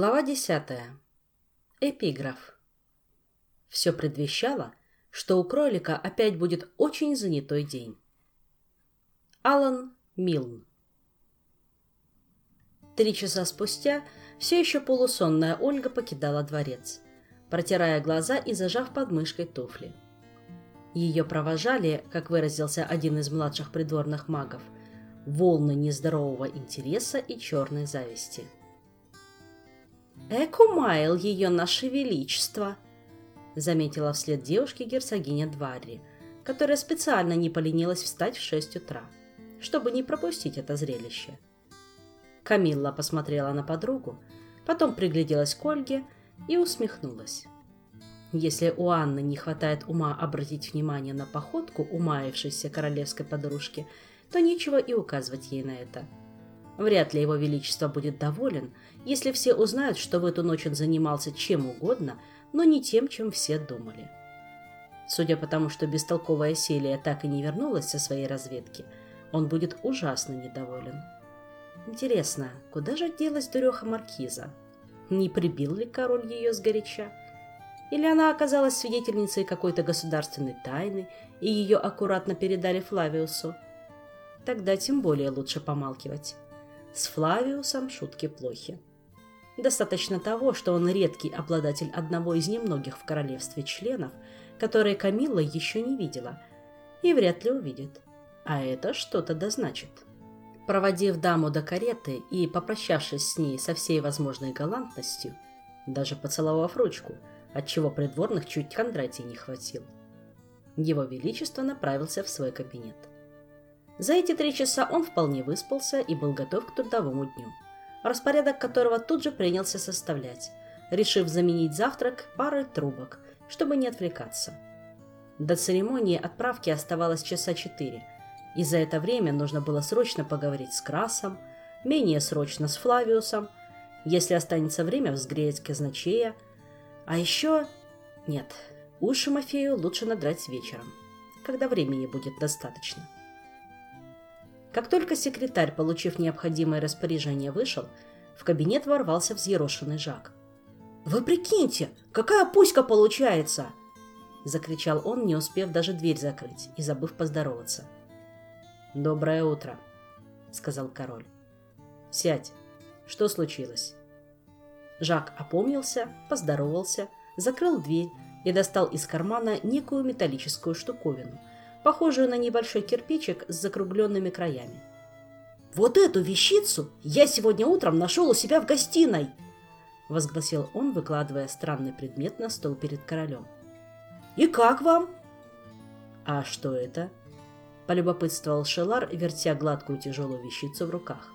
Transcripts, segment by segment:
Глава десятая. Эпиграф. Все предвещало, что у кролика опять будет очень занятой день. Алан Милн. Три часа спустя все еще полусонная Ольга покидала дворец, протирая глаза и зажав под мышкой туфли. Ее провожали, как выразился один из младших придворных магов, волны нездорового интереса и черной зависти – «Экумайл ее наше величество», — заметила вслед девушке герцогиня Дварри, которая специально не поленилась встать в шесть утра, чтобы не пропустить это зрелище. Камилла посмотрела на подругу, потом пригляделась к Ольге и усмехнулась. Если у Анны не хватает ума обратить внимание на походку умаявшейся королевской подружки, то нечего и указывать ей на это. Вряд ли его величество будет доволен, если все узнают, что в эту ночь он занимался чем угодно, но не тем, чем все думали. Судя по тому, что бестолковая Селия так и не вернулась со своей разведки, он будет ужасно недоволен. Интересно, куда же делась дуреха Маркиза? Не прибил ли король ее сгоряча? Или она оказалась свидетельницей какой-то государственной тайны, и ее аккуратно передали Флавиусу? Тогда тем более лучше помалкивать. С Флавиусом шутки плохи. Достаточно того, что он редкий обладатель одного из немногих в королевстве членов, которые Камилла еще не видела и вряд ли увидит. А это что-то дозначит. Проводив даму до кареты и попрощавшись с ней со всей возможной галантностью, даже поцеловав ручку, отчего придворных чуть Кондратий не хватил, его Величество направился в свой кабинет. За эти три часа он вполне выспался и был готов к трудовому дню – распорядок которого тут же принялся составлять, решив заменить завтрак парой трубок, чтобы не отвлекаться. До церемонии отправки оставалось часа четыре, и за это время нужно было срочно поговорить с Красом, менее срочно с Флавиусом, если останется время взгреть казначея, а еще... Нет, уши Мафею лучше надрать вечером, когда времени будет достаточно. Как только секретарь, получив необходимое распоряжение, вышел, в кабинет ворвался взъерошенный Жак. «Вы прикиньте, какая пуська получается!» Закричал он, не успев даже дверь закрыть и забыв поздороваться. «Доброе утро», — сказал король. «Сядь. Что случилось?» Жак опомнился, поздоровался, закрыл дверь и достал из кармана некую металлическую штуковину, похожую на небольшой кирпичик с закругленными краями. «Вот эту вещицу я сегодня утром нашел у себя в гостиной!» — возгласил он, выкладывая странный предмет на стол перед королем. «И как вам?» «А что это?» — полюбопытствовал Шелар, вертя гладкую тяжелую вещицу в руках.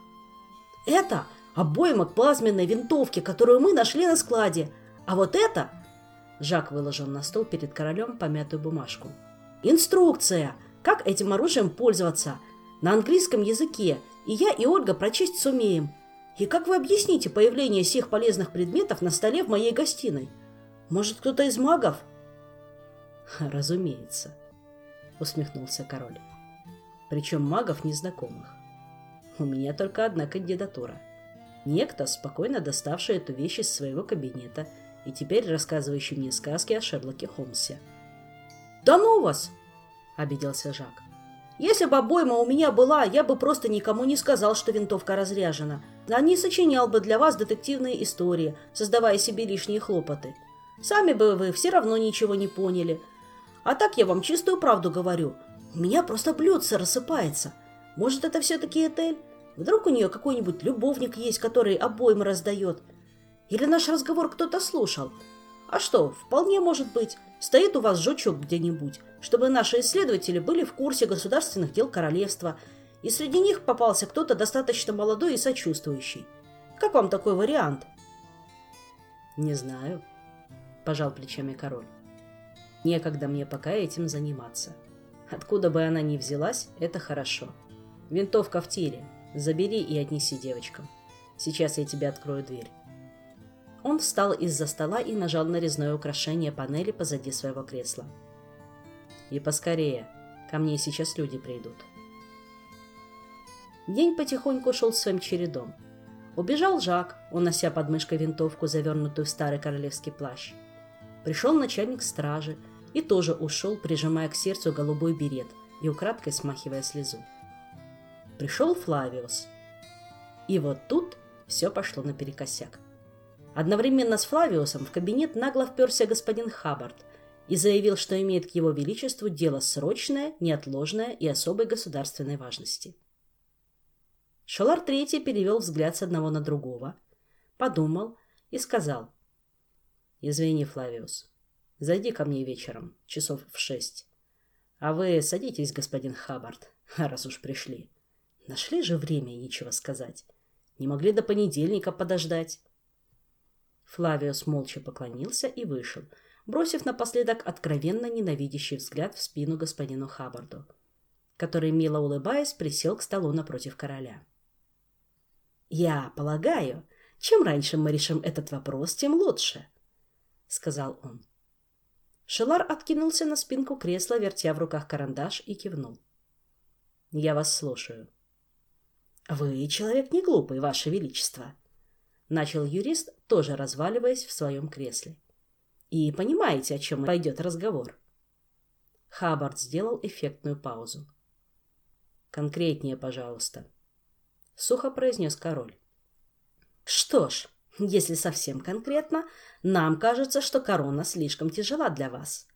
«Это обойма плазменной винтовке, которую мы нашли на складе. А вот это...» Жак выложил на стол перед королем помятую бумажку — Инструкция, как этим оружием пользоваться, на английском языке, и я и Ольга прочесть сумеем. И как вы объясните появление всех полезных предметов на столе в моей гостиной? Может, кто-то из магов? Разумеется, усмехнулся король. Причем магов незнакомых. У меня только одна кандидатура. Некто, спокойно доставший эту вещь из своего кабинета и теперь рассказывающий мне сказки о Шерлоке Холмсе. «Да ну вас!» — обиделся Жак. «Если бы обойма у меня была, я бы просто никому не сказал, что винтовка разряжена, а не сочинял бы для вас детективные истории, создавая себе лишние хлопоты. Сами бы вы все равно ничего не поняли. А так я вам чистую правду говорю. У меня просто блюдце рассыпается. Может, это все-таки Этель? Вдруг у нее какой-нибудь любовник есть, который обоймы раздает? Или наш разговор кто-то слушал?» А что, вполне может быть, стоит у вас жучок где-нибудь, чтобы наши исследователи были в курсе государственных дел королевства, и среди них попался кто-то достаточно молодой и сочувствующий. Как вам такой вариант? Не знаю, пожал плечами король. Некогда мне пока этим заниматься. Откуда бы она ни взялась, это хорошо. Винтовка в тире. Забери и отнеси девочкам. Сейчас я тебе открою дверь. Он встал из-за стола и нажал на резное украшение панели позади своего кресла. «И поскорее. Ко мне сейчас люди придут». День потихоньку шел своим чередом. Убежал Жак, унося под мышкой винтовку, завернутую в старый королевский плащ. Пришел начальник стражи и тоже ушел, прижимая к сердцу голубой берет и украдкой смахивая слезу. Пришел Флавиус. И вот тут все пошло наперекосяк. Одновременно с Флавиусом в кабинет нагло вперся господин Хаббард и заявил, что имеет к его величеству дело срочное, неотложное и особой государственной важности. Шалар Третий перевел взгляд с одного на другого, подумал и сказал. «Извини, Флавиус, зайди ко мне вечером, часов в шесть. А вы садитесь, господин Хаббард, раз уж пришли. Нашли же время нечего сказать. Не могли до понедельника подождать». Флавиус молча поклонился и вышел, бросив напоследок откровенно ненавидящий взгляд в спину господину Хаббарду, который, мило улыбаясь, присел к столу напротив короля. «Я полагаю, чем раньше мы решим этот вопрос, тем лучше», — сказал он. Шелар откинулся на спинку кресла, вертя в руках карандаш и кивнул. «Я вас слушаю». «Вы человек не глупый, ваше величество», — начал юрист, тоже разваливаясь в своем кресле. «И понимаете, о чем пойдет разговор?» Хаббард сделал эффектную паузу. «Конкретнее, пожалуйста», — сухо произнес король. «Что ж, если совсем конкретно, нам кажется, что корона слишком тяжела для вас».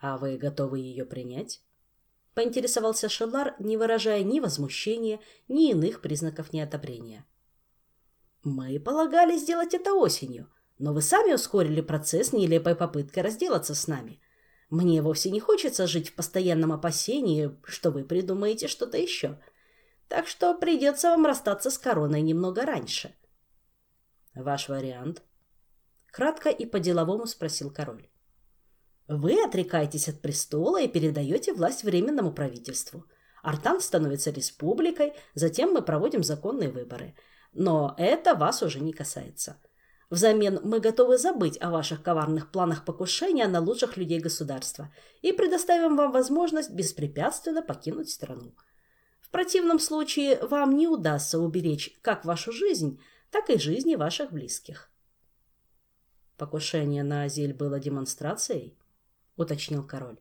«А вы готовы ее принять?» — поинтересовался Шелар, не выражая ни возмущения, ни иных признаков неодобрения. «Мы полагали сделать это осенью, но вы сами ускорили процесс нелепой попыткой разделаться с нами. Мне вовсе не хочется жить в постоянном опасении, что вы придумаете что-то еще» так что придется вам расстаться с короной немного раньше. Ваш вариант? Кратко и по-деловому спросил король. Вы отрекаетесь от престола и передаете власть временному правительству. Артан становится республикой, затем мы проводим законные выборы. Но это вас уже не касается. Взамен мы готовы забыть о ваших коварных планах покушения на лучших людей государства и предоставим вам возможность беспрепятственно покинуть страну. В противном случае вам не удастся уберечь как вашу жизнь, так и жизни ваших близких. Покушение на Азель было демонстрацией, уточнил король.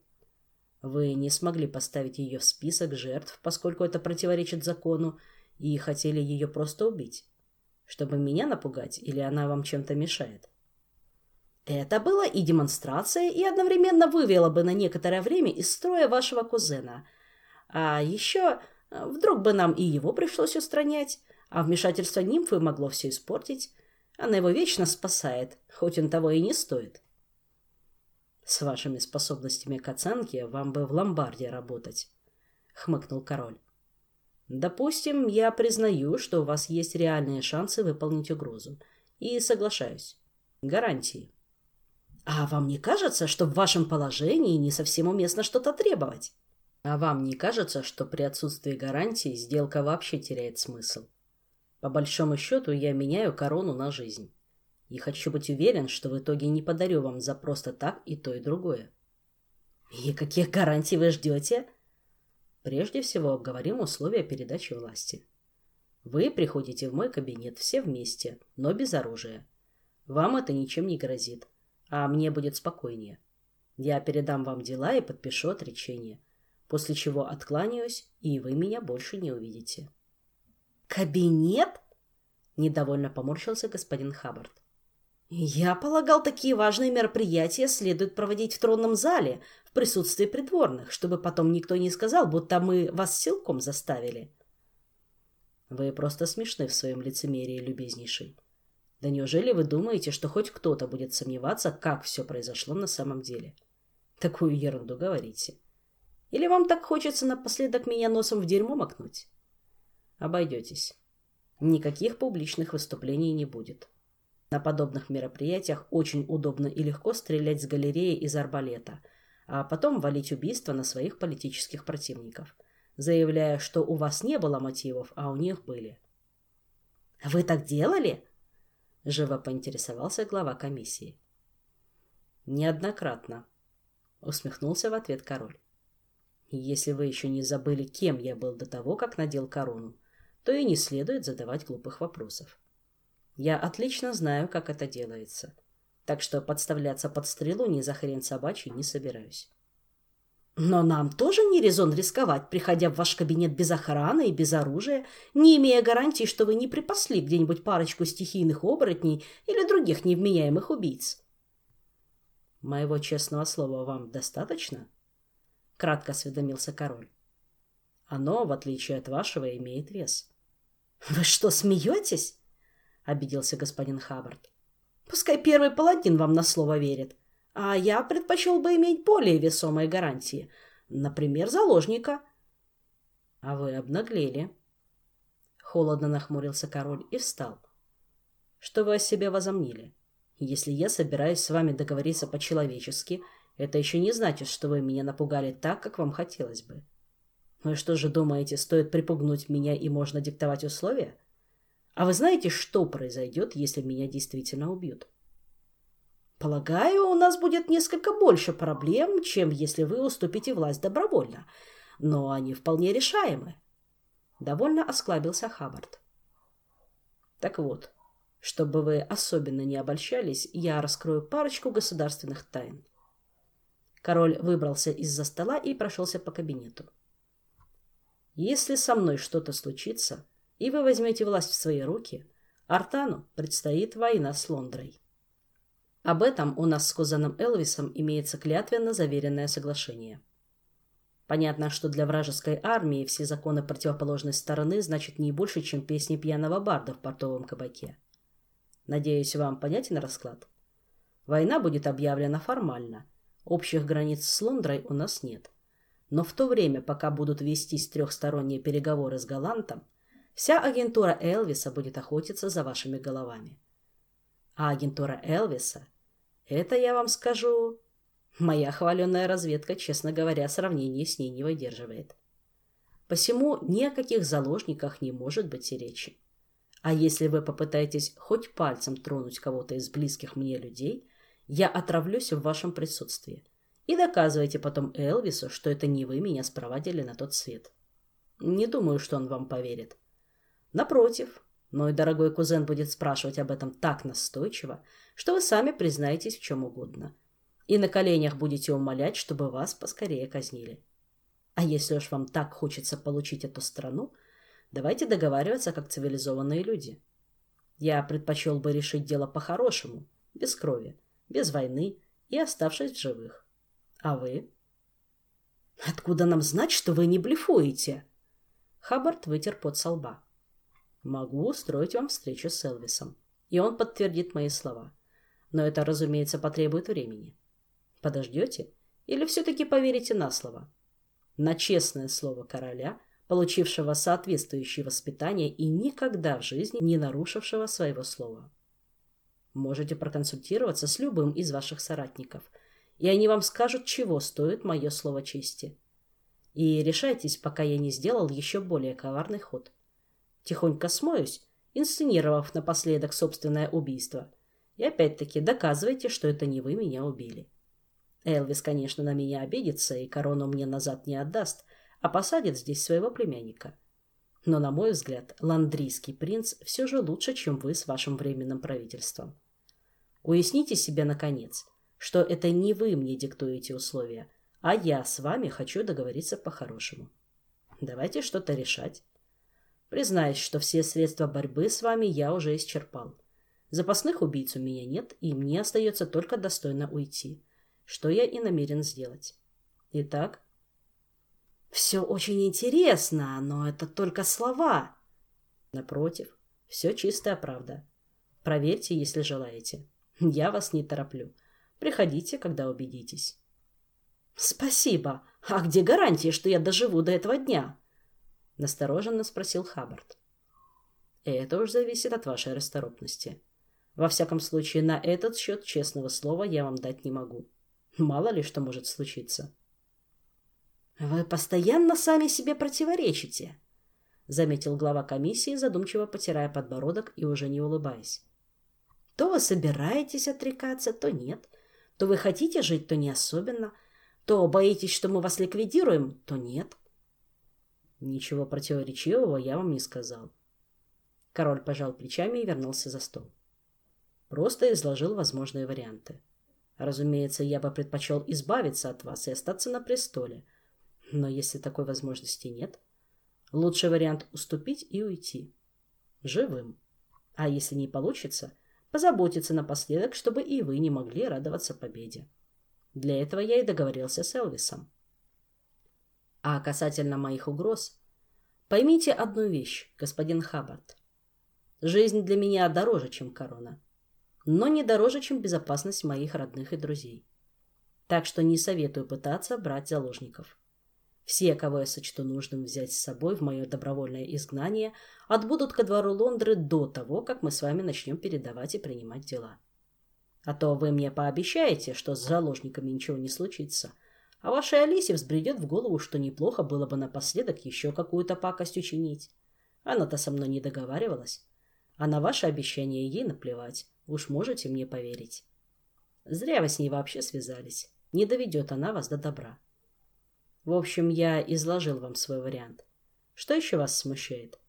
Вы не смогли поставить ее в список жертв, поскольку это противоречит закону, и хотели ее просто убить. Чтобы меня напугать, или она вам чем-то мешает? Это было и демонстрация, и одновременно вывело бы на некоторое время из строя вашего кузена. А еще Вдруг бы нам и его пришлось устранять, а вмешательство нимфы могло все испортить. Она его вечно спасает, хоть он того и не стоит. С вашими способностями к оценке вам бы в ломбарде работать, хмыкнул король. Допустим, я признаю, что у вас есть реальные шансы выполнить угрозу. И соглашаюсь. Гарантии. А вам не кажется, что в вашем положении не совсем уместно что-то требовать? А вам не кажется, что при отсутствии гарантии сделка вообще теряет смысл? По большому счету, я меняю корону на жизнь. И хочу быть уверен, что в итоге не подарю вам за просто так и то, и другое. И каких гарантий вы ждете? Прежде всего, обговорим условия передачи власти. Вы приходите в мой кабинет все вместе, но без оружия. Вам это ничем не грозит, а мне будет спокойнее. Я передам вам дела и подпишу отречение после чего откланяюсь, и вы меня больше не увидите. «Кабинет?» – недовольно поморщился господин Хаббард. «Я полагал, такие важные мероприятия следует проводить в тронном зале, в присутствии придворных, чтобы потом никто не сказал, будто мы вас силком заставили». «Вы просто смешны в своем лицемерии, любезнейший. Да неужели вы думаете, что хоть кто-то будет сомневаться, как все произошло на самом деле? Такую ерунду говорите». Или вам так хочется напоследок меня носом в дерьмо макнуть? Обойдетесь. Никаких публичных выступлений не будет. На подобных мероприятиях очень удобно и легко стрелять с галереи из арбалета, а потом валить убийство на своих политических противников, заявляя, что у вас не было мотивов, а у них были. «Вы так делали?» – живо поинтересовался глава комиссии. «Неоднократно», – усмехнулся в ответ король. Если вы еще не забыли, кем я был до того, как надел корону, то и не следует задавать глупых вопросов. Я отлично знаю, как это делается, так что подставляться под стрелу ни за хрен собачий не собираюсь. Но нам тоже не резон рисковать, приходя в ваш кабинет без охраны и без оружия, не имея гарантии, что вы не припасли где-нибудь парочку стихийных оборотней или других невменяемых убийц. Моего честного слова вам достаточно? Кратко осведомился король. Оно, в отличие от вашего, имеет вес. Вы что, смеетесь? Обиделся господин Хаббард. Пускай первый паладин вам на слово верит. А я предпочел бы иметь более весомые гарантии. Например, заложника. А вы обнаглели. Холодно нахмурился король и встал. Что вы о себе возомнили? Если я собираюсь с вами договориться по-человечески, это еще не значит, что вы меня напугали так, как вам хотелось бы. Ну и что же думаете, стоит припугнуть меня и можно диктовать условия? А вы знаете, что произойдет, если меня действительно убьют? Полагаю, у нас будет несколько больше проблем, чем если вы уступите власть добровольно. Но они вполне решаемы. Довольно осклабился Хаббард. Так вот, чтобы вы особенно не обольщались, я раскрою парочку государственных тайн. Король выбрался из-за стола и прошелся по кабинету. Если со мной что-то случится, и вы возьмете власть в свои руки, Артану предстоит война с Лондрой. Об этом у нас с кузеном Элвисом имеется клятвенно заверенное соглашение. Понятно, что для вражеской армии все законы противоположной стороны значат не больше, чем песни пьяного барда в портовом кабаке. Надеюсь, вам понятен расклад? Война будет объявлена формально. Общих границ с Лондрой у нас нет. Но в то время, пока будут вестись трехсторонние переговоры с Галантом, вся агентура Элвиса будет охотиться за вашими головами. А агентура Элвиса это, я вам скажу, моя хваленная разведка, честно говоря, сравнение с ней не выдерживает. Посему ни о каких заложниках не может быть и речи. А если вы попытаетесь хоть пальцем тронуть кого-то из близких мне людей, я отравлюсь в вашем присутствии. И доказывайте потом Элвису, что это не вы меня спровадили на тот свет. Не думаю, что он вам поверит. Напротив, мой дорогой кузен будет спрашивать об этом так настойчиво, что вы сами признаетесь в чем угодно. И на коленях будете умолять, чтобы вас поскорее казнили. А если уж вам так хочется получить эту страну, давайте договариваться как цивилизованные люди. Я предпочел бы решить дело по-хорошему, без крови, без войны и оставшись в живых. А вы? Откуда нам знать, что вы не блефуете? Хаббард вытер пот со лба. Могу устроить вам встречу с Элвисом, и он подтвердит мои слова но это, разумеется, потребует времени. Подождете? Или все-таки поверите на слово? На честное слово короля, получившего соответствующее воспитание и никогда в жизни не нарушившего своего слова. Можете проконсультироваться с любым из ваших соратников, и они вам скажут, чего стоит мое слово чести. И решайтесь, пока я не сделал еще более коварный ход. Тихонько смоюсь, инсценировав напоследок собственное убийство – и опять-таки доказывайте, что это не вы меня убили. Элвис, конечно, на меня обидится и корону мне назад не отдаст, а посадит здесь своего племянника. Но, на мой взгляд, ландрийский принц все же лучше, чем вы с вашим временным правительством. Уясните себе, наконец, что это не вы мне диктуете условия, а я с вами хочу договориться по-хорошему. Давайте что-то решать. Признаюсь, что все средства борьбы с вами я уже исчерпал. Запасных убийц у меня нет, и мне остается только достойно уйти, что я и намерен сделать. Итак, все очень интересно, но это только слова. Напротив, все чистая правда. Проверьте, если желаете. Я вас не тороплю. Приходите, когда убедитесь. Спасибо. А где гарантия, что я доживу до этого дня? Настороженно спросил Хаббард. Это уж зависит от вашей расторопности. Во всяком случае, на этот счет честного слова я вам дать не могу. Мало ли что может случиться. «Вы постоянно сами себе противоречите», — заметил глава комиссии, задумчиво потирая подбородок и уже не улыбаясь. «То вы собираетесь отрекаться, то нет. То вы хотите жить, то не особенно. То боитесь, что мы вас ликвидируем, то нет». «Ничего противоречивого я вам не сказал», Король пожал плечами и вернулся за стол. Просто изложил возможные варианты. Разумеется, я бы предпочел избавиться от вас и остаться на престоле. Но если такой возможности нет, лучший вариант уступить и уйти. Живым. А если не получится, позаботиться напоследок, чтобы и вы не могли радоваться победе. Для этого я и договорился с Элвисом. А касательно моих угроз, поймите одну вещь, господин Хаббард. Жизнь для меня дороже, чем корона, но не дороже, чем безопасность моих родных и друзей. Так что не советую пытаться брать заложников. Все, кого я сочту нужным взять с собой в мое добровольное изгнание, отбудут ко двору Лондры до того, как мы с вами начнем передавать и принимать дела. А то вы мне пообещаете, что с заложниками ничего не случится, а вашей Алисе взбредет в голову, что неплохо было бы напоследок еще какую-то пакость учинить. Она-то со мной не договаривалась. А на ваше обещание ей наплевать. Уж можете мне поверить. Зря вы с ней вообще связались. Не доведет она вас до добра. В общем, я изложил вам свой вариант. Что еще вас смущает?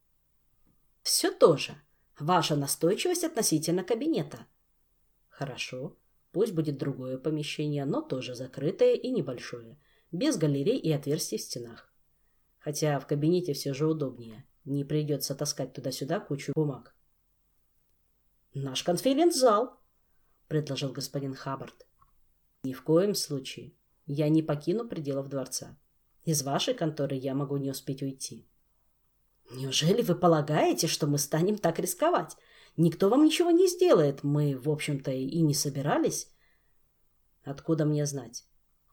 Все то же. Ваша настойчивость относительно кабинета. Хорошо. Пусть будет другое помещение, но тоже закрытое и небольшое. Без галерей и отверстий в стенах. Хотя в кабинете все же удобнее. Не придется таскать туда-сюда кучу бумаг. «Наш конференц-зал», — предложил господин Хаббард. «Ни в коем случае. Я не покину пределов дворца. Из вашей конторы я могу не успеть уйти. Неужели вы полагаете, что мы станем так рисковать? Никто вам ничего не сделает. Мы, в общем-то, и не собирались. Откуда мне знать?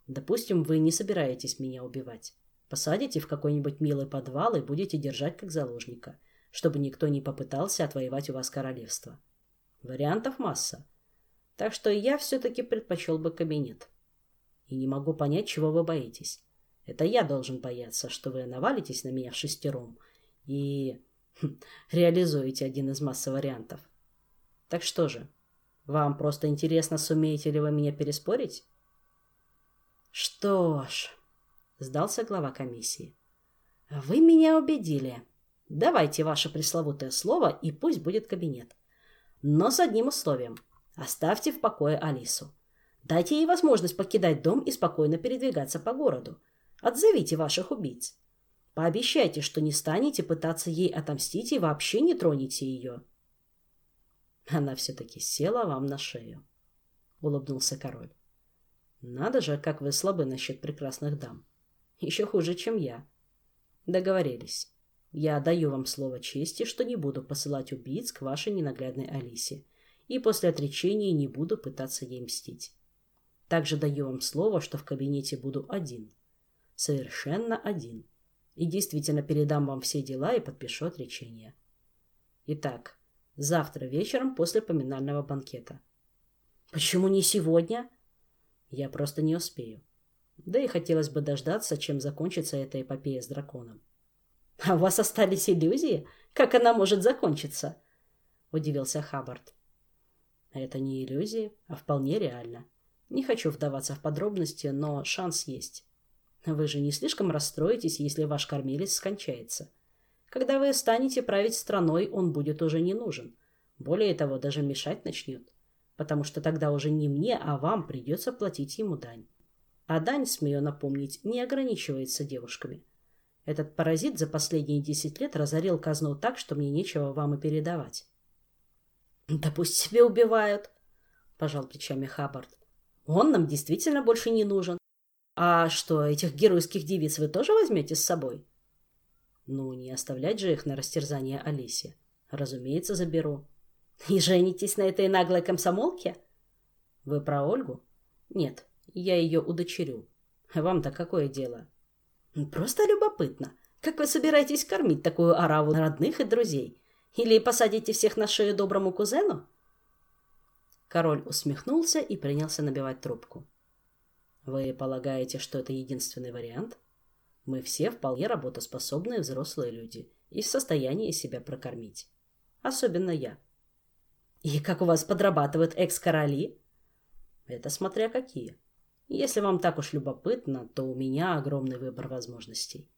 Допустим, вы не собираетесь меня убивать. Посадите в какой-нибудь милый подвал и будете держать как заложника, чтобы никто не попытался отвоевать у вас королевство. Вариантов масса. Так что я все-таки предпочел бы кабинет. И не могу понять, чего вы боитесь. Это я должен бояться, что вы навалитесь на меня шестером и реализуете один из массы вариантов. Так что же, вам просто интересно, сумеете ли вы меня переспорить? Что ж, сдался глава комиссии. Вы меня убедили. Давайте ваше пресловутое слово, и пусть будет кабинет. Но с одним условием. Оставьте в покое Алису. Дайте ей возможность покидать дом и спокойно передвигаться по городу. Отзовите ваших убийц. Пообещайте, что не станете пытаться ей отомстить и вообще не тронете ее. Она все-таки села вам на шею, — улыбнулся король. Надо же, как вы слабы насчет прекрасных дам. Еще хуже, чем я. Договорились. Я даю вам слово чести, что не буду посылать убийц к вашей ненаглядной Алисе, и после отречения не буду пытаться ей мстить. Также даю вам слово, что в кабинете буду один — Совершенно один. И действительно передам вам все дела и подпишу отречение. Итак, завтра вечером после поминального банкета. Почему не сегодня? Я просто не успею. Да и хотелось бы дождаться, чем закончится эта эпопея с драконом. А у вас остались иллюзии? Как она может закончиться? Удивился Хаббард. Это не иллюзии, а вполне реально. Не хочу вдаваться в подробности, но шанс есть. Вы же не слишком расстроитесь, если ваш кормилец скончается. Когда вы станете править страной, он будет уже не нужен. Более того, даже мешать начнет. Потому что тогда уже не мне, а вам придется платить ему дань. А дань, смею напомнить, не ограничивается девушками. Этот паразит за последние десять лет разорил казну так, что мне нечего вам и передавать. «Да пусть себе убивают», — пожал плечами Хаббард. «Он нам действительно больше не нужен. А что, этих геройских девиц вы тоже возьмете с собой? Ну, не оставлять же их на растерзание Алисе. Разумеется, заберу. И женитесь на этой наглой комсомолке? Вы про Ольгу? Нет, я ее удочерю. Вам-то какое дело? Просто любопытно. Как вы собираетесь кормить такую ораву родных и друзей? Или посадите всех на шею доброму кузену? Король усмехнулся и принялся набивать трубку. Вы полагаете, что это единственный вариант? Мы все вполне работоспособные взрослые люди и в состоянии себя прокормить. Особенно я. И как у вас подрабатывают экс-короли? Это смотря какие. Если вам так уж любопытно, то у меня огромный выбор возможностей.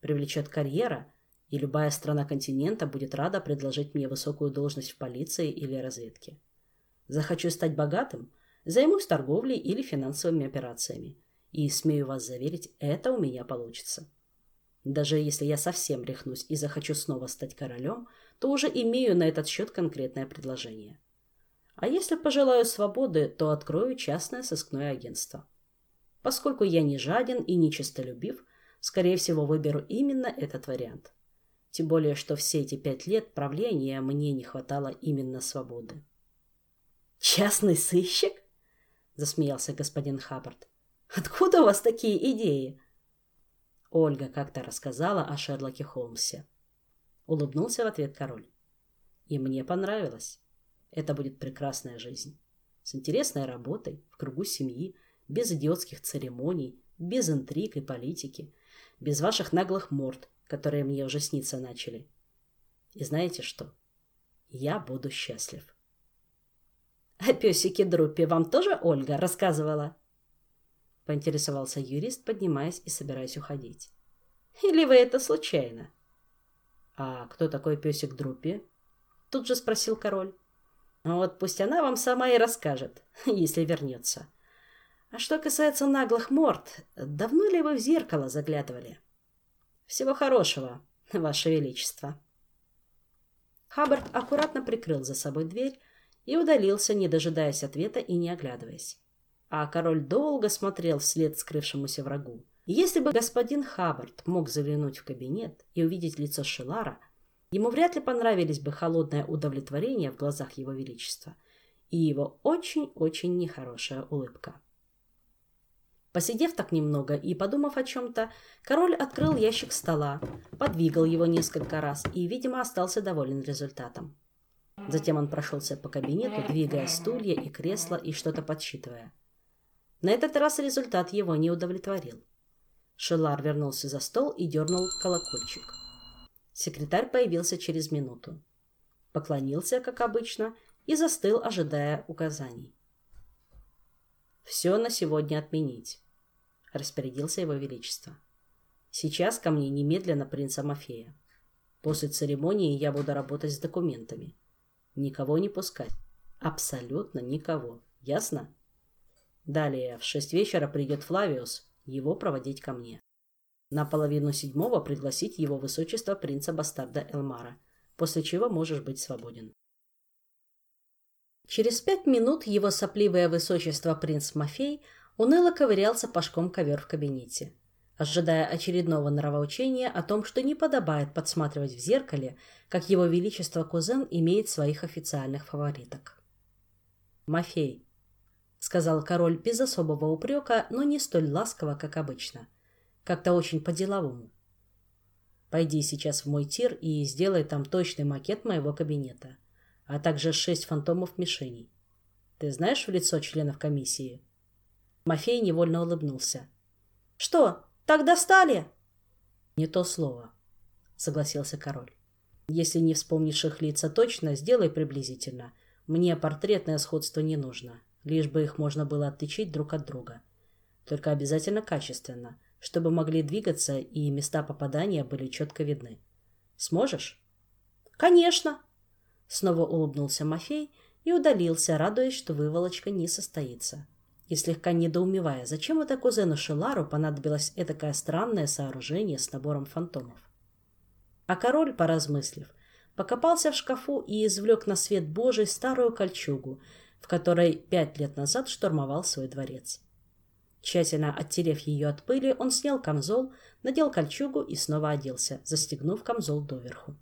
Привлечет карьера, И любая страна континента будет рада предложить мне высокую должность в полиции или разведке. Захочу стать богатым, займусь торговлей или финансовыми операциями. И, смею вас заверить, это у меня получится. Даже если я совсем рехнусь и захочу снова стать королем, то уже имею на этот счет конкретное предложение. А если пожелаю свободы, то открою частное сыскное агентство. Поскольку я не жаден и не честолюбив, скорее всего, выберу именно этот вариант. Тем более, что все эти пять лет правления мне не хватало именно свободы. «Частный сыщик?» – засмеялся господин Хаббард. «Откуда у вас такие идеи?» Ольга как-то рассказала о Шерлоке Холмсе. Улыбнулся в ответ король. И мне понравилось. Это будет прекрасная жизнь. С интересной работой, в кругу семьи, без идиотских церемоний, без интриг и политики, без ваших наглых морд, которые мне уже сниться начали. И знаете что? Я буду счастлив. «О песике Друппе вам тоже Ольга рассказывала?» Поинтересовался юрист, поднимаясь и собираясь уходить. «Или вы это случайно?» «А кто такой песик Друппе?» Тут же спросил король. Ну вот пусть она вам сама и расскажет, если вернется. А что касается наглых морд, давно ли вы в зеркало заглядывали? Всего хорошего, ваше величество. Хаббард аккуратно прикрыл за собой дверь и удалился, не дожидаясь ответа и не оглядываясь. А король долго смотрел вслед скрывшемуся врагу. Если бы господин Хаббард мог заглянуть в кабинет и увидеть лицо Шелара, Ему вряд ли понравились бы холодное удовлетворение в глазах его величества и его очень-очень нехорошая улыбка. Посидев так немного и подумав о чем-то, король открыл ящик стола, подвигал его несколько раз и, видимо, остался доволен результатом. Затем он прошелся по кабинету, двигая стулья и кресла и что-то подсчитывая. На этот раз результат его не удовлетворил. Шелар вернулся за стол и дернул колокольчик. Секретарь появился через минуту. Поклонился, как обычно, и застыл, ожидая указаний. «Все на сегодня отменить», — распорядился его величество. «Сейчас ко мне немедленно принца Мафея. После церемонии я буду работать с документами. Никого не пускать. Абсолютно никого. Ясно? Далее в шесть вечера придет Флавиус, его проводить ко мне. На половину седьмого пригласить его высочество принца-бастарда Элмара, после чего можешь быть свободен. Через пять минут его сопливое высочество принц Мафей уныло ковырялся пашком ковер в кабинете, ожидая очередного нравоучения о том, что не подобает подсматривать в зеркале, как его величество кузен имеет своих официальных фавориток. «Мафей», — сказал король без особого упрека, но не столь ласково, как обычно — как-то очень по-деловому. Пойди сейчас в мой тир и сделай там точный макет моего кабинета, а также шесть фантомов мишеней. Ты знаешь в лицо членов комиссии?» Мафей невольно улыбнулся. «Что, так достали?» «Не то слово», — согласился король. «Если не вспомнишь их лица точно, сделай приблизительно. Мне портретное сходство не нужно, лишь бы их можно было отличить друг от друга. Только обязательно качественно, чтобы могли двигаться и места попадания были четко видны. Сможешь? Конечно. Снова улыбнулся Мафей и удалился, радуясь, что выволочка не состоится. И слегка недоумевая, зачем это кузену Шелару понадобилось этакое странное сооружение с набором фантомов. А король, поразмыслив, покопался в шкафу и извлек на свет Божий старую кольчугу, в которой пять лет назад штурмовал свой дворец. Тщательно оттерев ее от пыли, он снял камзол, надел кольчугу и снова оделся, застегнув камзол доверху.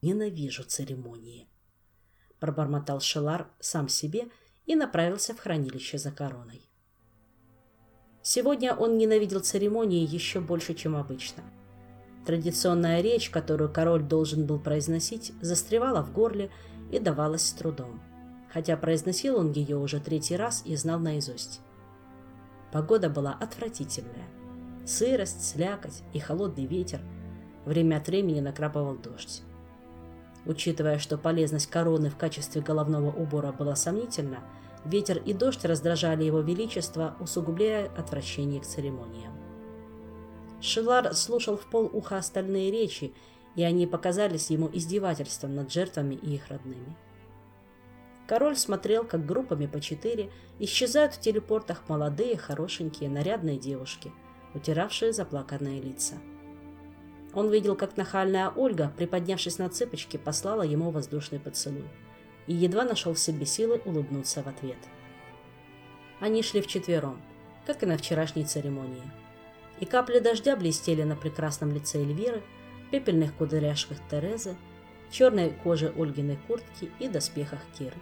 «Ненавижу церемонии», — пробормотал Шелар сам себе и направился в хранилище за короной. Сегодня он ненавидел церемонии еще больше, чем обычно. Традиционная речь, которую король должен был произносить, застревала в горле и давалась с трудом, хотя произносил он ее уже третий раз и знал наизусть. Погода была отвратительная. Сырость, слякоть и холодный ветер. Время от времени накрапывал дождь. Учитывая, что полезность короны в качестве головного убора была сомнительна, ветер и дождь раздражали его величество, усугубляя отвращение к церемониям. Шилар слушал в пол уха остальные речи и они показались ему издевательством над жертвами и их родными. Король смотрел, как группами по четыре исчезают в телепортах молодые, хорошенькие, нарядные девушки, утиравшие заплаканные лица. Он видел, как нахальная Ольга, приподнявшись на цыпочки, послала ему воздушный поцелуй и едва нашел в себе силы улыбнуться в ответ. Они шли вчетвером, как и на вчерашней церемонии. И капли дождя блестели на прекрасном лице Эльвиры, пепельных кудряшках Терезы, черной коже Ольгиной куртки и доспехах Киры.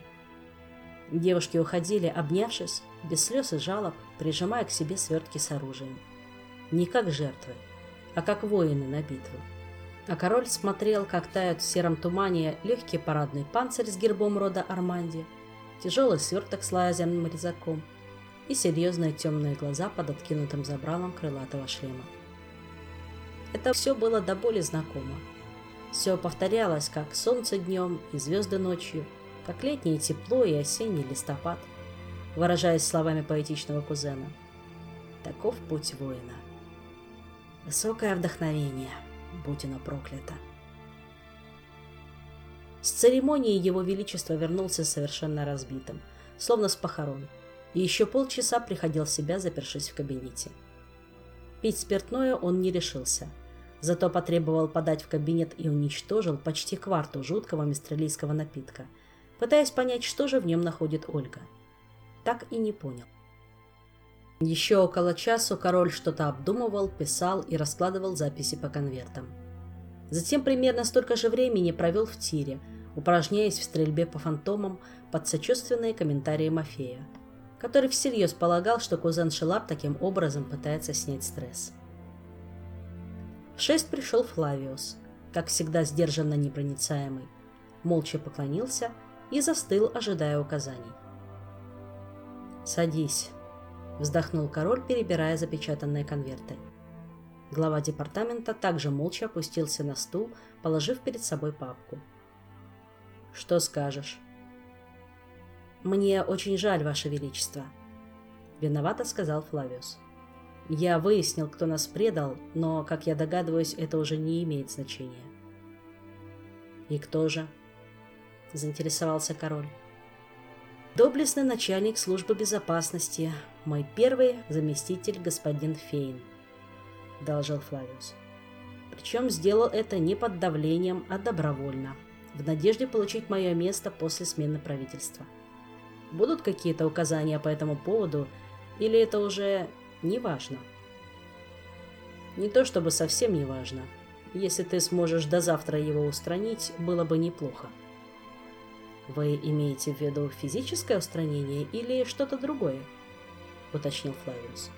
Девушки уходили, обнявшись, без слез и жалоб, прижимая к себе свертки с оружием. Не как жертвы, а как воины на битву. А король смотрел, как тают в сером тумане легкий парадный панцирь с гербом рода Арманди, тяжелый сверток с лазерным резаком и серьезные темные глаза под откинутым забралом крылатого шлема. Это все было до боли знакомо. Все повторялось, как солнце днем и звезды ночью, как летнее тепло и осенний листопад, выражаясь словами поэтичного кузена. Таков путь воина. Высокое вдохновение, будь оно проклято. С церемонии его величество вернулся совершенно разбитым, словно с похорон, и еще полчаса приходил в себя, запершись в кабинете. Пить спиртное он не решился, зато потребовал подать в кабинет и уничтожил почти кварту жуткого мистралийского напитка, пытаясь понять, что же в нем находит Ольга. Так и не понял. Еще около часу король что-то обдумывал, писал и раскладывал записи по конвертам. Затем примерно столько же времени провел в тире, упражняясь в стрельбе по фантомам под сочувственные комментарии Мафея, который всерьез полагал, что кузен Шелар таким образом пытается снять стресс. В шесть пришел Флавиус, как всегда сдержанно непроницаемый, молча поклонился и застыл, ожидая указаний. «Садись», вздохнул король, перебирая запечатанные конверты. Глава департамента также молча опустился на стул, положив перед собой папку. «Что скажешь?» «Мне очень жаль, Ваше Величество», — виновато сказал Флавиус. «Я выяснил, кто нас предал, но, как я догадываюсь, это уже не имеет значения». «И кто же?» — заинтересовался король. «Доблестный начальник службы безопасности, мой первый заместитель господин Фейн», — доложил Флавиус. Причем сделал это не под давлением, а добровольно, в надежде получить мое место после смены правительства. Будут какие-то указания по этому поводу, или это уже не важно? Не то чтобы совсем не важно. Если ты сможешь до завтра его устранить, было бы неплохо. Вы имеете в виду физическое устранение или что-то другое? — уточнил Флавиус.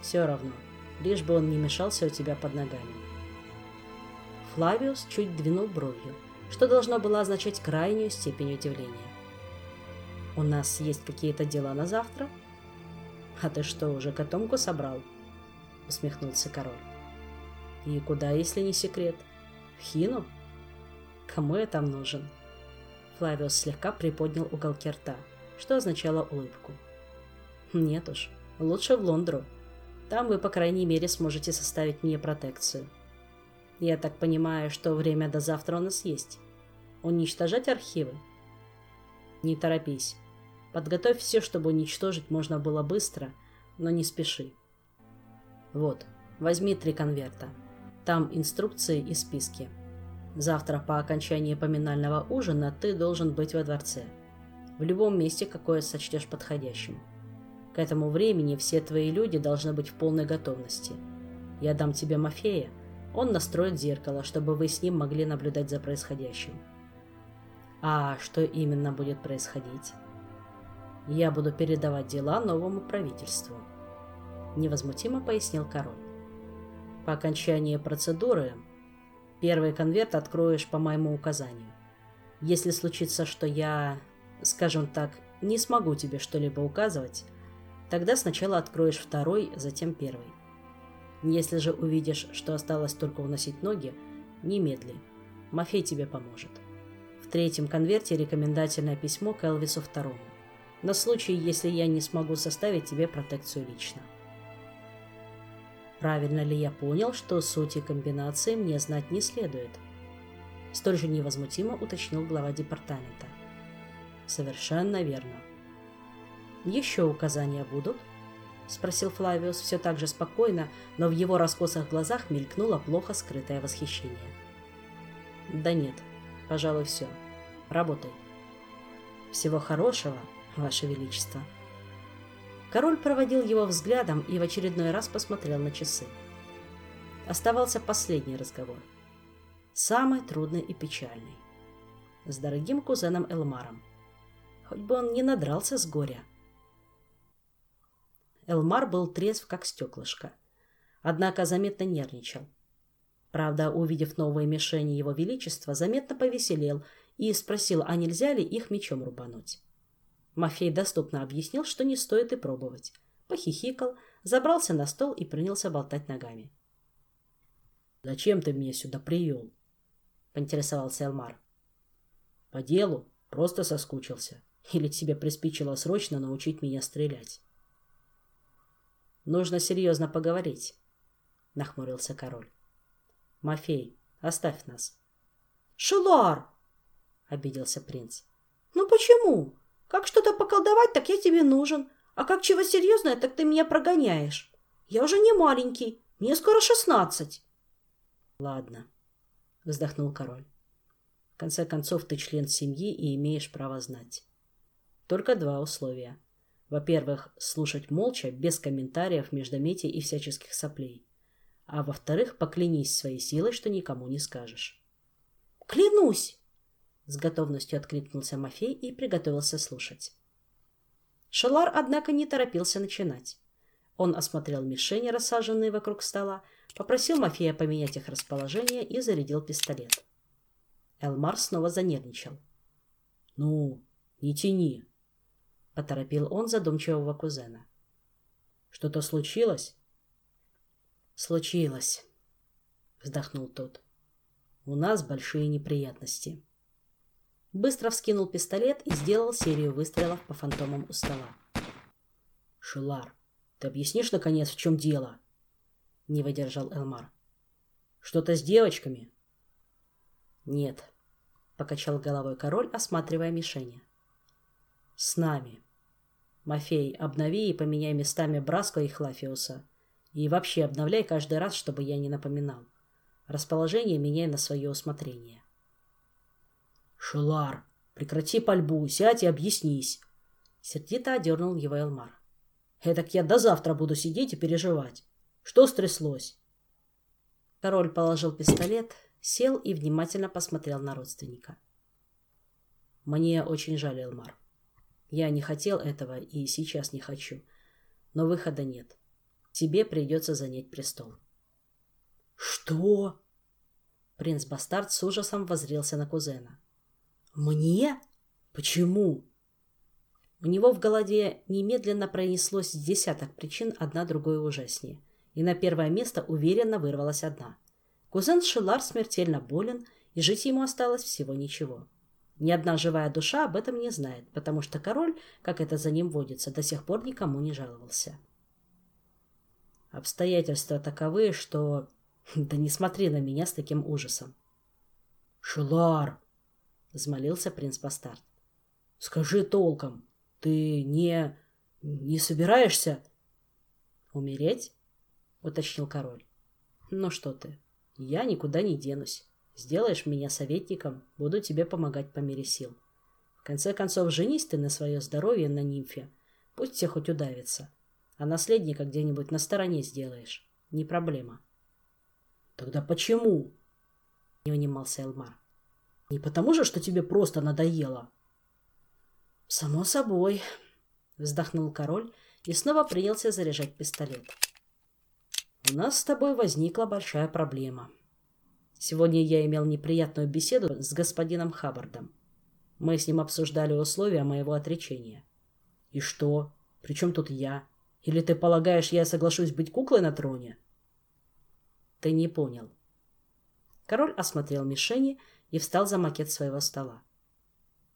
«Все равно, лишь бы он не мешался у тебя под ногами». Флавиус чуть двинул бровью, что должно было означать крайнюю степень удивления. «У нас есть какие-то дела на завтра?» «А ты что, уже котомку собрал?» — усмехнулся король. «И куда, если не секрет? В Хину? Кому я там нужен?» Флавиус слегка приподнял уголки рта, что означало улыбку. Нет уж, лучше в Лондру. Там вы, по крайней мере, сможете составить мне протекцию. Я так понимаю, что время до завтра у нас есть. Уничтожать архивы? Не торопись. Подготовь все, чтобы уничтожить можно было быстро, но не спеши. Вот, возьми три конверта. Там инструкции и списки. Завтра по окончании поминального ужина ты должен быть во дворце. В любом месте, какое сочтешь подходящим. К этому времени все твои люди должны быть в полной готовности. Я дам тебе Мафея, он настроит зеркало, чтобы вы с ним могли наблюдать за происходящим. А что именно будет происходить? Я буду передавать дела новому правительству. Невозмутимо пояснил король. По окончании процедуры первый конверт откроешь по моему указанию. Если случится, что я, скажем так, не смогу тебе что-либо указывать, Тогда сначала откроешь второй, затем первый. Если же увидишь, что осталось только уносить ноги, немедли. Мафей тебе поможет. В третьем конверте рекомендательное письмо к Элвису второму. На случай, если я не смогу составить тебе протекцию лично. Правильно ли я понял, что сути комбинации мне знать не следует? Столь же невозмутимо уточнил глава департамента. Совершенно верно. Еще указания будут? Спросил Флавиус все так же спокойно, но в его раскосых глазах мелькнуло плохо скрытое восхищение. Да нет, пожалуй, все. Работай. Всего хорошего, Ваше Величество. Король проводил его взглядом и в очередной раз посмотрел на часы. Оставался последний разговор. Самый трудный и печальный. С дорогим кузеном Элмаром. Хоть бы он не надрался с горя. Элмар был трезв, как стеклышко. Однако заметно нервничал. Правда, увидев новые мишени его величества, заметно повеселел и спросил, а нельзя ли их мечом рубануть. Мафей доступно объяснил, что не стоит и пробовать. Похихикал, забрался на стол и принялся болтать ногами. «Зачем ты меня сюда привел?» — поинтересовался Элмар. «По делу. Просто соскучился. Или тебе приспичило срочно научить меня стрелять?» «Нужно серьезно поговорить», — нахмурился король. Мафей, оставь нас. Шелар! Обиделся принц. Ну почему? Как что-то поколдовать, так я тебе нужен. А как чего серьезное, так ты меня прогоняешь. Я уже не маленький, мне скоро шестнадцать. Ладно, вздохнул король. В конце концов, ты член семьи и имеешь право знать. Только два условия. Во-первых, слушать молча, без комментариев, междометий и всяческих соплей а во-вторых, поклянись своей силой, что никому не скажешь. «Клянусь!» — с готовностью откликнулся Мафей и приготовился слушать. Шалар, однако, не торопился начинать. Он осмотрел мишени, рассаженные вокруг стола, попросил Мафея поменять их расположение и зарядил пистолет. Элмар снова занервничал. «Ну, не тяни!» — поторопил он задумчивого кузена. «Что-то случилось?» Случилось, вздохнул тот. У нас большие неприятности. Быстро вскинул пистолет и сделал серию выстрелов по фантомам у стола. Шилар, ты объяснишь, наконец, в чем дело? Не выдержал Элмар. Что-то с девочками? Нет, покачал головой король, осматривая мишени. С нами. Мафей, обнови и поменяй местами Браско и Хлафиуса. И вообще обновляй каждый раз, чтобы я не напоминал. Расположение меняй на свое усмотрение. Шелар, прекрати пальбу, сядь и объяснись. Сердито одернул его Элмар. Этак я до завтра буду сидеть и переживать. Что стряслось? Король положил пистолет, сел и внимательно посмотрел на родственника. Мне очень жаль, Элмар. Я не хотел этого и сейчас не хочу. Но выхода нет тебе придется занять престол. Что? Принц Бастард с ужасом воззрелся на кузена. Мне? Почему? У него в голове немедленно пронеслось десяток причин, одна другой ужаснее. И на первое место уверенно вырвалась одна. Кузен Шилар смертельно болен, и жить ему осталось всего ничего. Ни одна живая душа об этом не знает, потому что король, как это за ним водится, до сих пор никому не жаловался. Обстоятельства таковы, что... Да не смотри на меня с таким ужасом. «Шелар!» — взмолился принц Бастард. «Скажи толком, ты не... не собираешься...» «Умереть?» — уточнил король. «Ну что ты, я никуда не денусь. Сделаешь меня советником, буду тебе помогать по мере сил. В конце концов, женись ты на свое здоровье на нимфе. Пусть все хоть удавится а наследника где-нибудь на стороне сделаешь. Не проблема. Тогда почему? Не унимался Элмар. Не потому же, что тебе просто надоело. Само собой, вздохнул король и снова принялся заряжать пистолет. У нас с тобой возникла большая проблема. Сегодня я имел неприятную беседу с господином Хаббардом. Мы с ним обсуждали условия моего отречения. И что? Причем тут я? Или ты полагаешь, я соглашусь быть куклой на троне? Ты не понял. Король осмотрел мишени и встал за макет своего стола.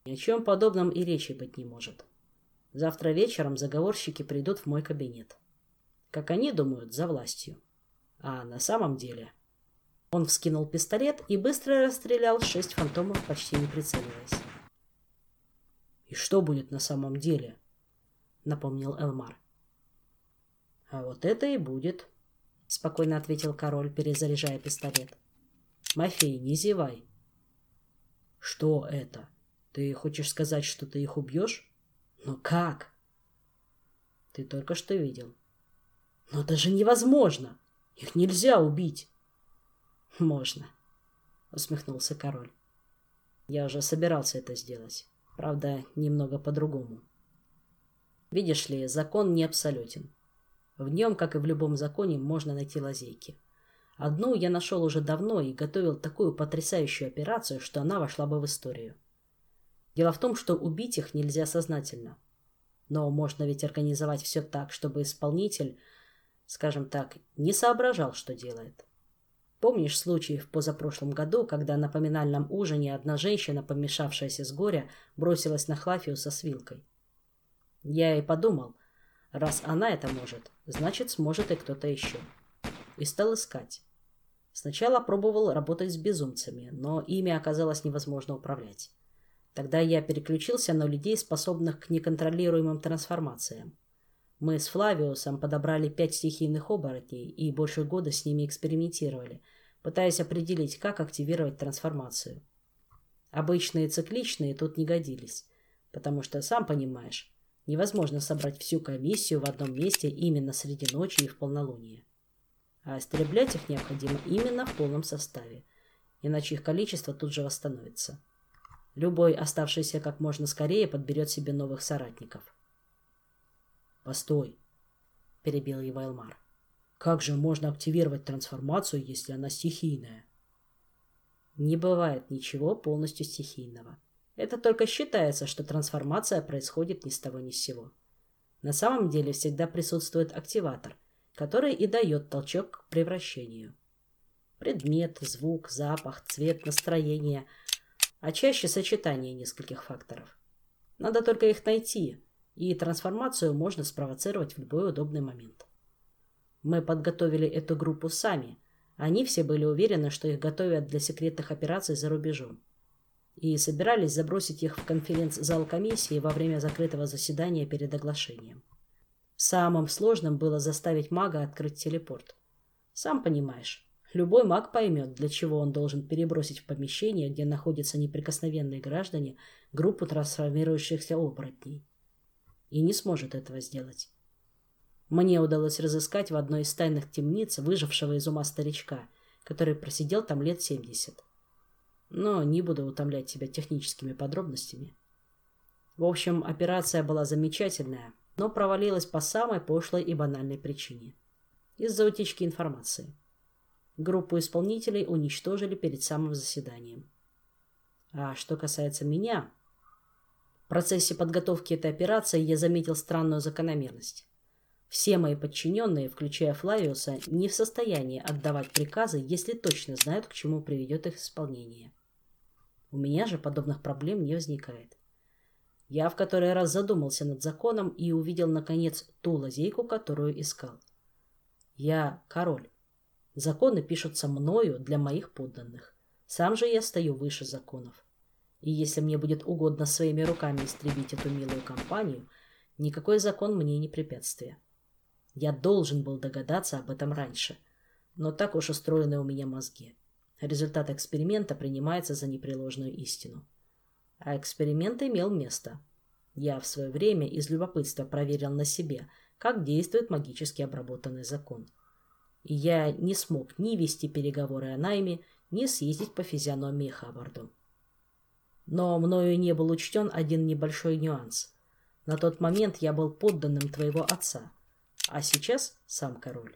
Ни о чем подобном и речи быть не может. Завтра вечером заговорщики придут в мой кабинет. Как они думают, за властью. А на самом деле... Он вскинул пистолет и быстро расстрелял шесть фантомов, почти не прицеливаясь. «И что будет на самом деле?» — напомнил Элмар. «А вот это и будет», — спокойно ответил король, перезаряжая пистолет. «Мафей, не зевай». «Что это? Ты хочешь сказать, что ты их убьешь? Но как?» «Ты только что видел». «Но это же невозможно! Их нельзя убить!» «Можно», — усмехнулся король. «Я уже собирался это сделать. Правда, немного по-другому. Видишь ли, закон не абсолютен. В нем, как и в любом законе, можно найти лазейки. Одну я нашел уже давно и готовил такую потрясающую операцию, что она вошла бы в историю. Дело в том, что убить их нельзя сознательно. Но можно ведь организовать все так, чтобы исполнитель, скажем так, не соображал, что делает. Помнишь случай в позапрошлом году, когда на поминальном ужине одна женщина, помешавшаяся с горя, бросилась на Хлафиуса с вилкой? Я и подумал, раз она это может, значит, сможет и кто-то еще. И стал искать. Сначала пробовал работать с безумцами, но ими оказалось невозможно управлять. Тогда я переключился на людей, способных к неконтролируемым трансформациям. Мы с Флавиусом подобрали пять стихийных оборотней и больше года с ними экспериментировали, пытаясь определить, как активировать трансформацию. Обычные цикличные тут не годились, потому что, сам понимаешь, Невозможно собрать всю комиссию в одном месте именно среди ночи и в полнолуние. А истреблять их необходимо именно в полном составе, иначе их количество тут же восстановится. Любой, оставшийся как можно скорее, подберет себе новых соратников. «Постой!» – перебил его Элмар. «Как же можно активировать трансформацию, если она стихийная?» Не бывает ничего полностью стихийного. Это только считается, что трансформация происходит ни с того ни с сего. На самом деле всегда присутствует активатор, который и дает толчок к превращению. Предмет, звук, запах, цвет, настроение, а чаще сочетание нескольких факторов. Надо только их найти, и трансформацию можно спровоцировать в любой удобный момент. Мы подготовили эту группу сами. Они все были уверены, что их готовят для секретных операций за рубежом и собирались забросить их в конференц-зал комиссии во время закрытого заседания перед оглашением. Самым сложным было заставить мага открыть телепорт. Сам понимаешь, любой маг поймет, для чего он должен перебросить в помещение, где находятся неприкосновенные граждане, группу трансформирующихся оборотней. И не сможет этого сделать. Мне удалось разыскать в одной из тайных темниц выжившего из ума старичка, который просидел там лет семьдесят но не буду утомлять тебя техническими подробностями. В общем, операция была замечательная, но провалилась по самой пошлой и банальной причине. Из-за утечки информации. Группу исполнителей уничтожили перед самым заседанием. А что касается меня, в процессе подготовки этой операции я заметил странную закономерность. Все мои подчиненные, включая Флавиуса, не в состоянии отдавать приказы, если точно знают, к чему приведет их исполнение. У меня же подобных проблем не возникает. Я в который раз задумался над законом и увидел, наконец, ту лазейку, которую искал. Я король. Законы пишутся мною для моих подданных. Сам же я стою выше законов. И если мне будет угодно своими руками истребить эту милую компанию, никакой закон мне не препятствие. Я должен был догадаться об этом раньше, но так уж устроены у меня мозги. Результат эксперимента принимается за непреложную истину. А эксперимент имел место. Я в свое время из любопытства проверил на себе, как действует магически обработанный закон. И я не смог ни вести переговоры о найме, ни съездить по физиономии Хаббарду. Но мною не был учтен один небольшой нюанс. На тот момент я был подданным твоего отца, а сейчас сам король.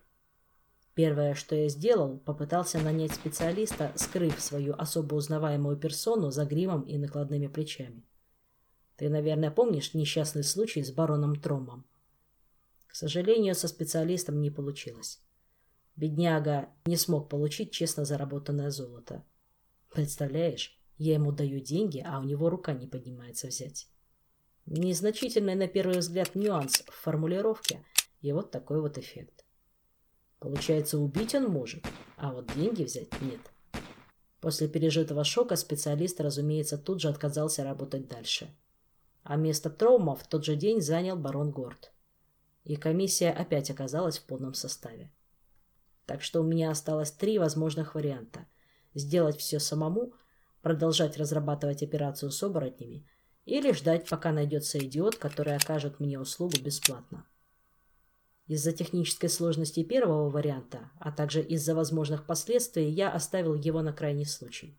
Первое, что я сделал, попытался нанять специалиста, скрыв свою особо узнаваемую персону за гримом и накладными плечами. Ты, наверное, помнишь несчастный случай с бароном Тромом? К сожалению, со специалистом не получилось. Бедняга не смог получить честно заработанное золото. Представляешь, я ему даю деньги, а у него рука не поднимается взять. Незначительный на первый взгляд нюанс в формулировке, и вот такой вот эффект. Получается, убить он может, а вот деньги взять нет. После пережитого шока специалист, разумеется, тут же отказался работать дальше. А место Троума в тот же день занял барон Горд. И комиссия опять оказалась в полном составе. Так что у меня осталось три возможных варианта. Сделать все самому, продолжать разрабатывать операцию с оборотнями или ждать, пока найдется идиот, который окажет мне услугу бесплатно. Из-за технической сложности первого варианта, а также из-за возможных последствий, я оставил его на крайний случай.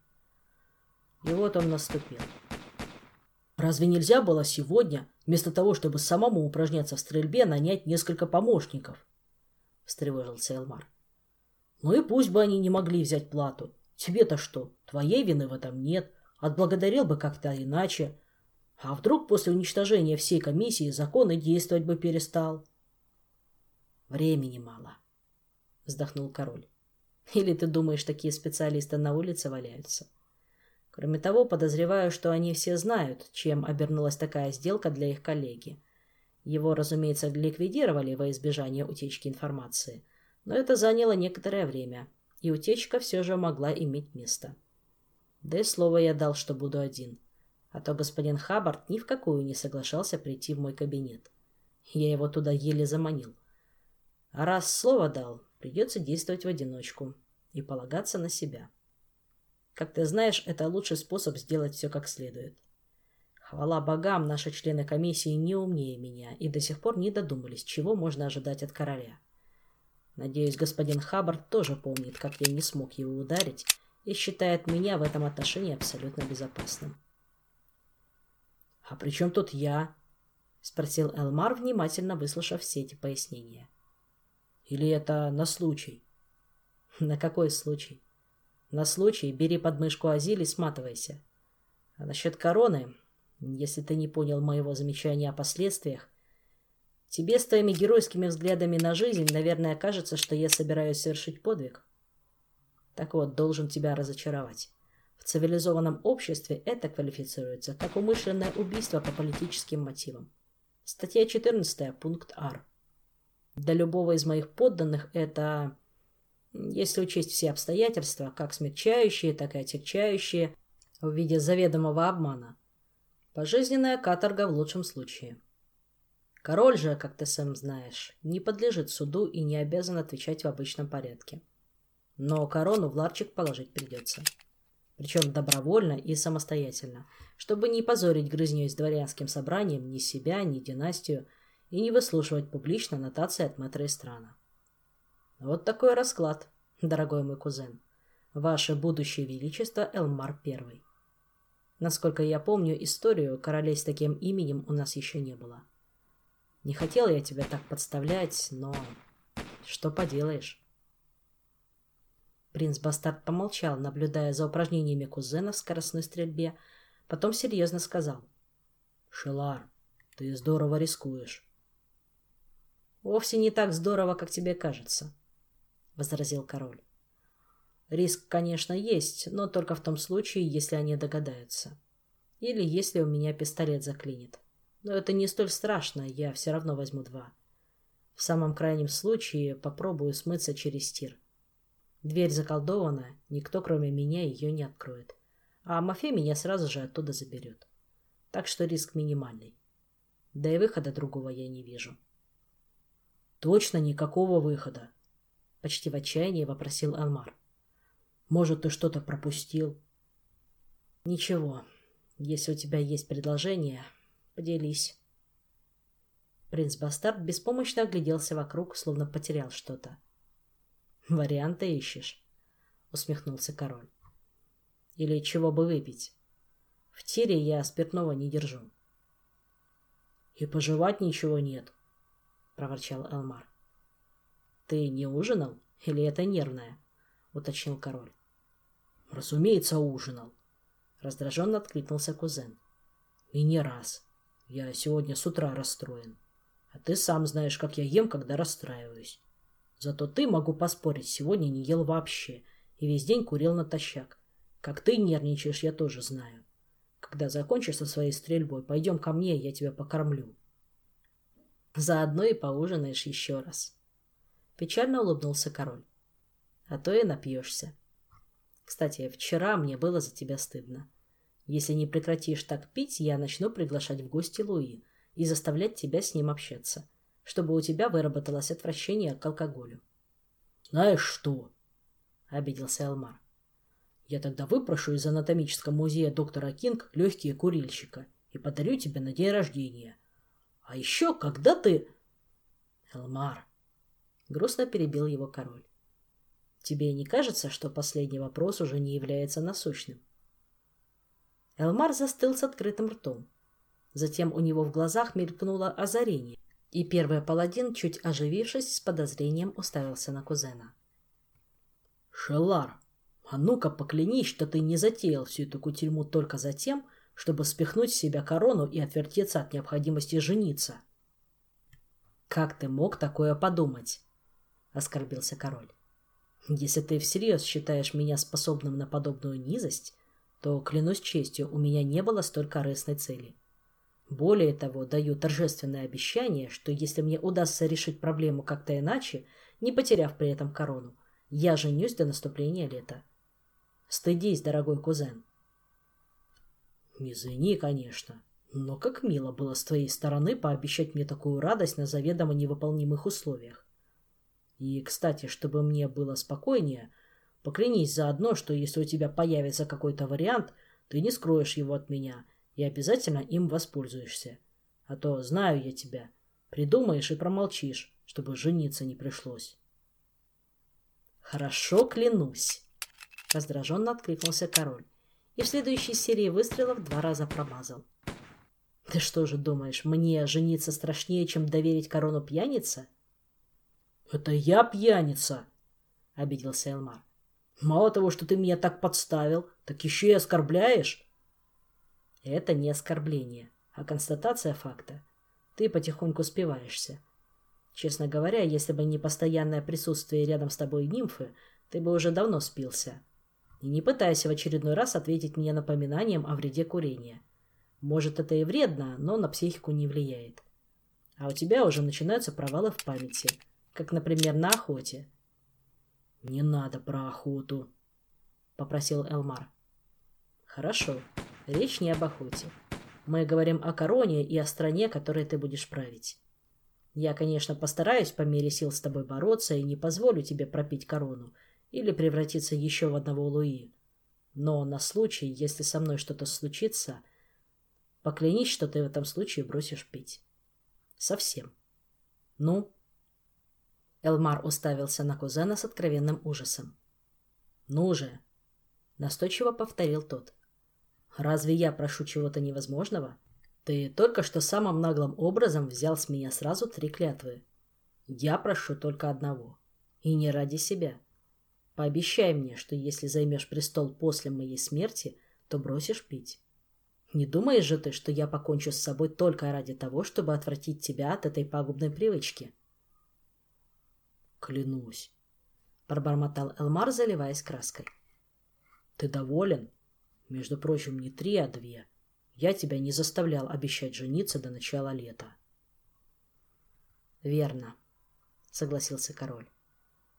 И вот он наступил. Разве нельзя было сегодня, вместо того, чтобы самому упражняться в стрельбе, нанять несколько помощников? Встревожился Элмар. Ну и пусть бы они не могли взять плату. Тебе-то что? Твоей вины в этом нет. Отблагодарил бы как-то иначе. А вдруг после уничтожения всей комиссии закон и действовать бы перестал? Времени мало, вздохнул король. Или ты думаешь, такие специалисты на улице валяются? Кроме того, подозреваю, что они все знают, чем обернулась такая сделка для их коллеги. Его, разумеется, ликвидировали во избежание утечки информации – но это заняло некоторое время, и утечка все же могла иметь место. Да и слово я дал, что буду один, а то господин Хаббард ни в какую не соглашался прийти в мой кабинет. Я его туда еле заманил. А раз слово дал, придется действовать в одиночку и полагаться на себя. Как ты знаешь, это лучший способ сделать все как следует. Хвала богам, наши члены комиссии не умнее меня и до сих пор не додумались, чего можно ожидать от короля. Надеюсь, господин Хаббард тоже помнит, как я не смог его ударить и считает меня в этом отношении абсолютно безопасным. «А при чем тут я?» — спросил Элмар, внимательно выслушав все эти пояснения. «Или это на случай?» «На какой случай?» «На случай бери подмышку Азиль и сматывайся. А насчет короны, если ты не понял моего замечания о последствиях, Тебе с твоими геройскими взглядами на жизнь, наверное, кажется, что я собираюсь совершить подвиг. Так вот, должен тебя разочаровать. В цивилизованном обществе это квалифицируется как умышленное убийство по политическим мотивам. Статья 14, пункт Р. Для любого из моих подданных это, если учесть все обстоятельства, как смягчающие, так и отягчающие, в виде заведомого обмана, пожизненная каторга в лучшем случае. Король же, как ты сам знаешь, не подлежит суду и не обязан отвечать в обычном порядке. Но корону в ларчик положить придется. Причем добровольно и самостоятельно, чтобы не позорить грызней с дворянским собранием ни себя, ни династию и не выслушивать публично нотации от мэтра страна. Вот такой расклад, дорогой мой кузен. Ваше будущее величество Элмар I. Насколько я помню историю, королей с таким именем у нас еще не было. Не хотел я тебя так подставлять, но... Что поделаешь? Принц Бастард помолчал, наблюдая за упражнениями кузена в скоростной стрельбе, потом серьезно сказал. «Шелар, ты здорово рискуешь». «Вовсе не так здорово, как тебе кажется», — возразил король. «Риск, конечно, есть, но только в том случае, если они догадаются. Или если у меня пистолет заклинит. Но это не столь страшно, я все равно возьму два. В самом крайнем случае попробую смыться через тир. Дверь заколдована, никто кроме меня ее не откроет. А Мафей меня сразу же оттуда заберет. Так что риск минимальный. Да и выхода другого я не вижу. Точно никакого выхода? Почти в отчаянии вопросил Алмар. Может, ты что-то пропустил? Ничего. Если у тебя есть предложение, Поделись. Принц Бастард беспомощно огляделся вокруг, словно потерял что-то. «Варианты ищешь?» — усмехнулся король. «Или чего бы выпить? В тире я спиртного не держу». «И пожевать ничего нет», — проворчал Элмар. «Ты не ужинал? Или это нервное?» — уточнил король. «Разумеется, ужинал», — раздраженно откликнулся кузен. «И не раз. Я сегодня с утра расстроен. А ты сам знаешь, как я ем, когда расстраиваюсь. Зато ты, могу поспорить, сегодня не ел вообще и весь день курил натощак. Как ты нервничаешь, я тоже знаю. Когда закончишь со своей стрельбой, пойдем ко мне, я тебя покормлю. Заодно и поужинаешь еще раз. Печально улыбнулся король. А то и напьешься. Кстати, вчера мне было за тебя стыдно. Если не прекратишь так пить, я начну приглашать в гости Луи и заставлять тебя с ним общаться, чтобы у тебя выработалось отвращение к алкоголю. «Знаешь что?» — обиделся Элмар. «Я тогда выпрошу из анатомического музея доктора Кинг легкие курильщика и подарю тебе на день рождения. А еще, когда ты...» «Элмар!» — грустно перебил его король. «Тебе не кажется, что последний вопрос уже не является насущным?» Элмар застыл с открытым ртом. Затем у него в глазах мелькнуло озарение, и первый паладин, чуть оживившись, с подозрением уставился на кузена. «Шелар, а ну-ка поклянись, что ты не затеял всю эту кутерьму только за тем, чтобы спихнуть с себя корону и отвертеться от необходимости жениться». «Как ты мог такое подумать?» — оскорбился король. «Если ты всерьез считаешь меня способным на подобную низость, то, клянусь честью, у меня не было столь корыстной цели. Более того, даю торжественное обещание, что если мне удастся решить проблему как-то иначе, не потеряв при этом корону, я женюсь до наступления лета. Стыдись, дорогой кузен. Извини, конечно, но как мило было с твоей стороны пообещать мне такую радость на заведомо невыполнимых условиях. И, кстати, чтобы мне было спокойнее, поклянись заодно, что если у тебя появится какой-то вариант, ты не скроешь его от меня — и обязательно им воспользуешься. А то знаю я тебя. Придумаешь и промолчишь, чтобы жениться не пришлось. Хорошо, клянусь. Раздраженно откликнулся король. И в следующей серии выстрелов два раза промазал. Ты что же думаешь, мне жениться страшнее, чем доверить корону пьянице? Это я пьяница, обиделся Элмар. Мало того, что ты меня так подставил, так еще и оскорбляешь. Это не оскорбление, а констатация факта. Ты потихоньку спиваешься. Честно говоря, если бы не постоянное присутствие рядом с тобой нимфы, ты бы уже давно спился. И не пытайся в очередной раз ответить мне напоминанием о вреде курения. Может, это и вредно, но на психику не влияет. А у тебя уже начинаются провалы в памяти, как, например, на охоте. «Не надо про охоту», — попросил Элмар. «Хорошо. Речь не об охоте. Мы говорим о короне и о стране, которой ты будешь править. Я, конечно, постараюсь по мере сил с тобой бороться и не позволю тебе пропить корону или превратиться еще в одного Луи. Но на случай, если со мной что-то случится, поклянись, что ты в этом случае бросишь пить. Совсем. Ну? Элмар уставился на кузена с откровенным ужасом. Ну же! Настойчиво повторил тот. Разве я прошу чего-то невозможного? Ты только что самым наглым образом взял с меня сразу три клятвы. Я прошу только одного. И не ради себя. Пообещай мне, что если займешь престол после моей смерти, то бросишь пить. Не думаешь же ты, что я покончу с собой только ради того, чтобы отвратить тебя от этой пагубной привычки? Клянусь, пробормотал Элмар, заливаясь краской. Ты доволен? Между прочим, не три, а две. Я тебя не заставлял обещать жениться до начала лета. Верно, согласился король.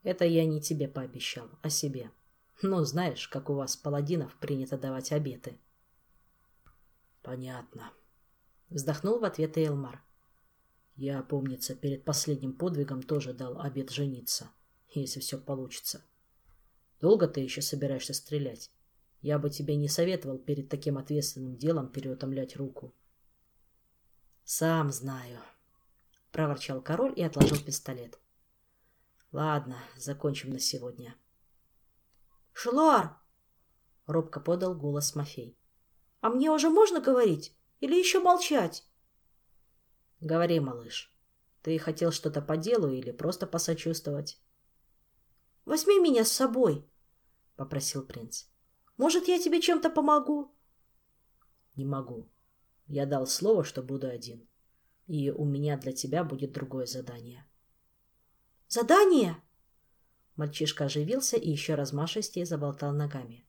Это я не тебе пообещал, а себе. Ну, знаешь, как у вас, паладинов, принято давать обеты. Понятно. Вздохнул в ответ Элмар. Я, помнится, перед последним подвигом тоже дал обет жениться, если все получится. Долго ты еще собираешься стрелять? Я бы тебе не советовал перед таким ответственным делом переутомлять руку. Сам знаю, проворчал король и отложил пистолет. Ладно, закончим на сегодня. Шлар! Робко подал голос Мафей. А мне уже можно говорить? Или еще молчать? Говори, малыш. Ты хотел что-то по делу или просто посочувствовать? Возьми меня с собой, попросил принц. Может, я тебе чем-то помогу? Не могу. Я дал слово, что буду один. И у меня для тебя будет другое задание. Задание? Мальчишка оживился и еще размашистее заболтал ногами.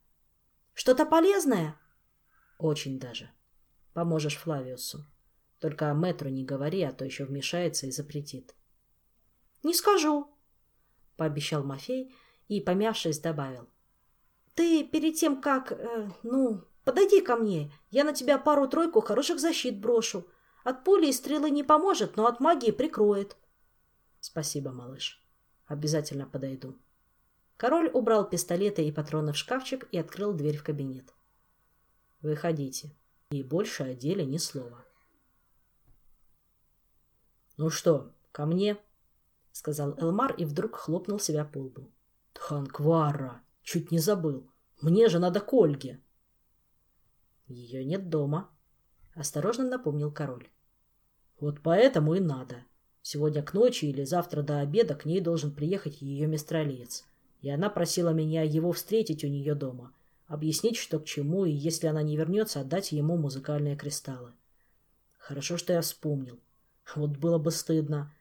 Что-то полезное? Очень даже. Поможешь Флавиусу. Только о Мэтру не говори, а то еще вмешается и запретит. Не скажу. — пообещал Мафей и, помявшись, добавил. «Ты перед тем, как... Э, ну, подойди ко мне. Я на тебя пару-тройку хороших защит брошу. От пули и стрелы не поможет, но от магии прикроет». «Спасибо, малыш. Обязательно подойду». Король убрал пистолеты и патроны в шкафчик и открыл дверь в кабинет. «Выходите. И больше о деле ни слова». «Ну что, ко мне?» — сказал Элмар и вдруг хлопнул себя по лбу. «Тханквара! Чуть не забыл. Мне же надо к Ольге!» «Ее нет дома», — осторожно напомнил король. «Вот поэтому и надо. Сегодня к ночи или завтра до обеда к ней должен приехать ее мистралиец. И она просила меня его встретить у нее дома, объяснить, что к чему, и если она не вернется, отдать ему музыкальные кристаллы. Хорошо, что я вспомнил. Вот было бы стыдно.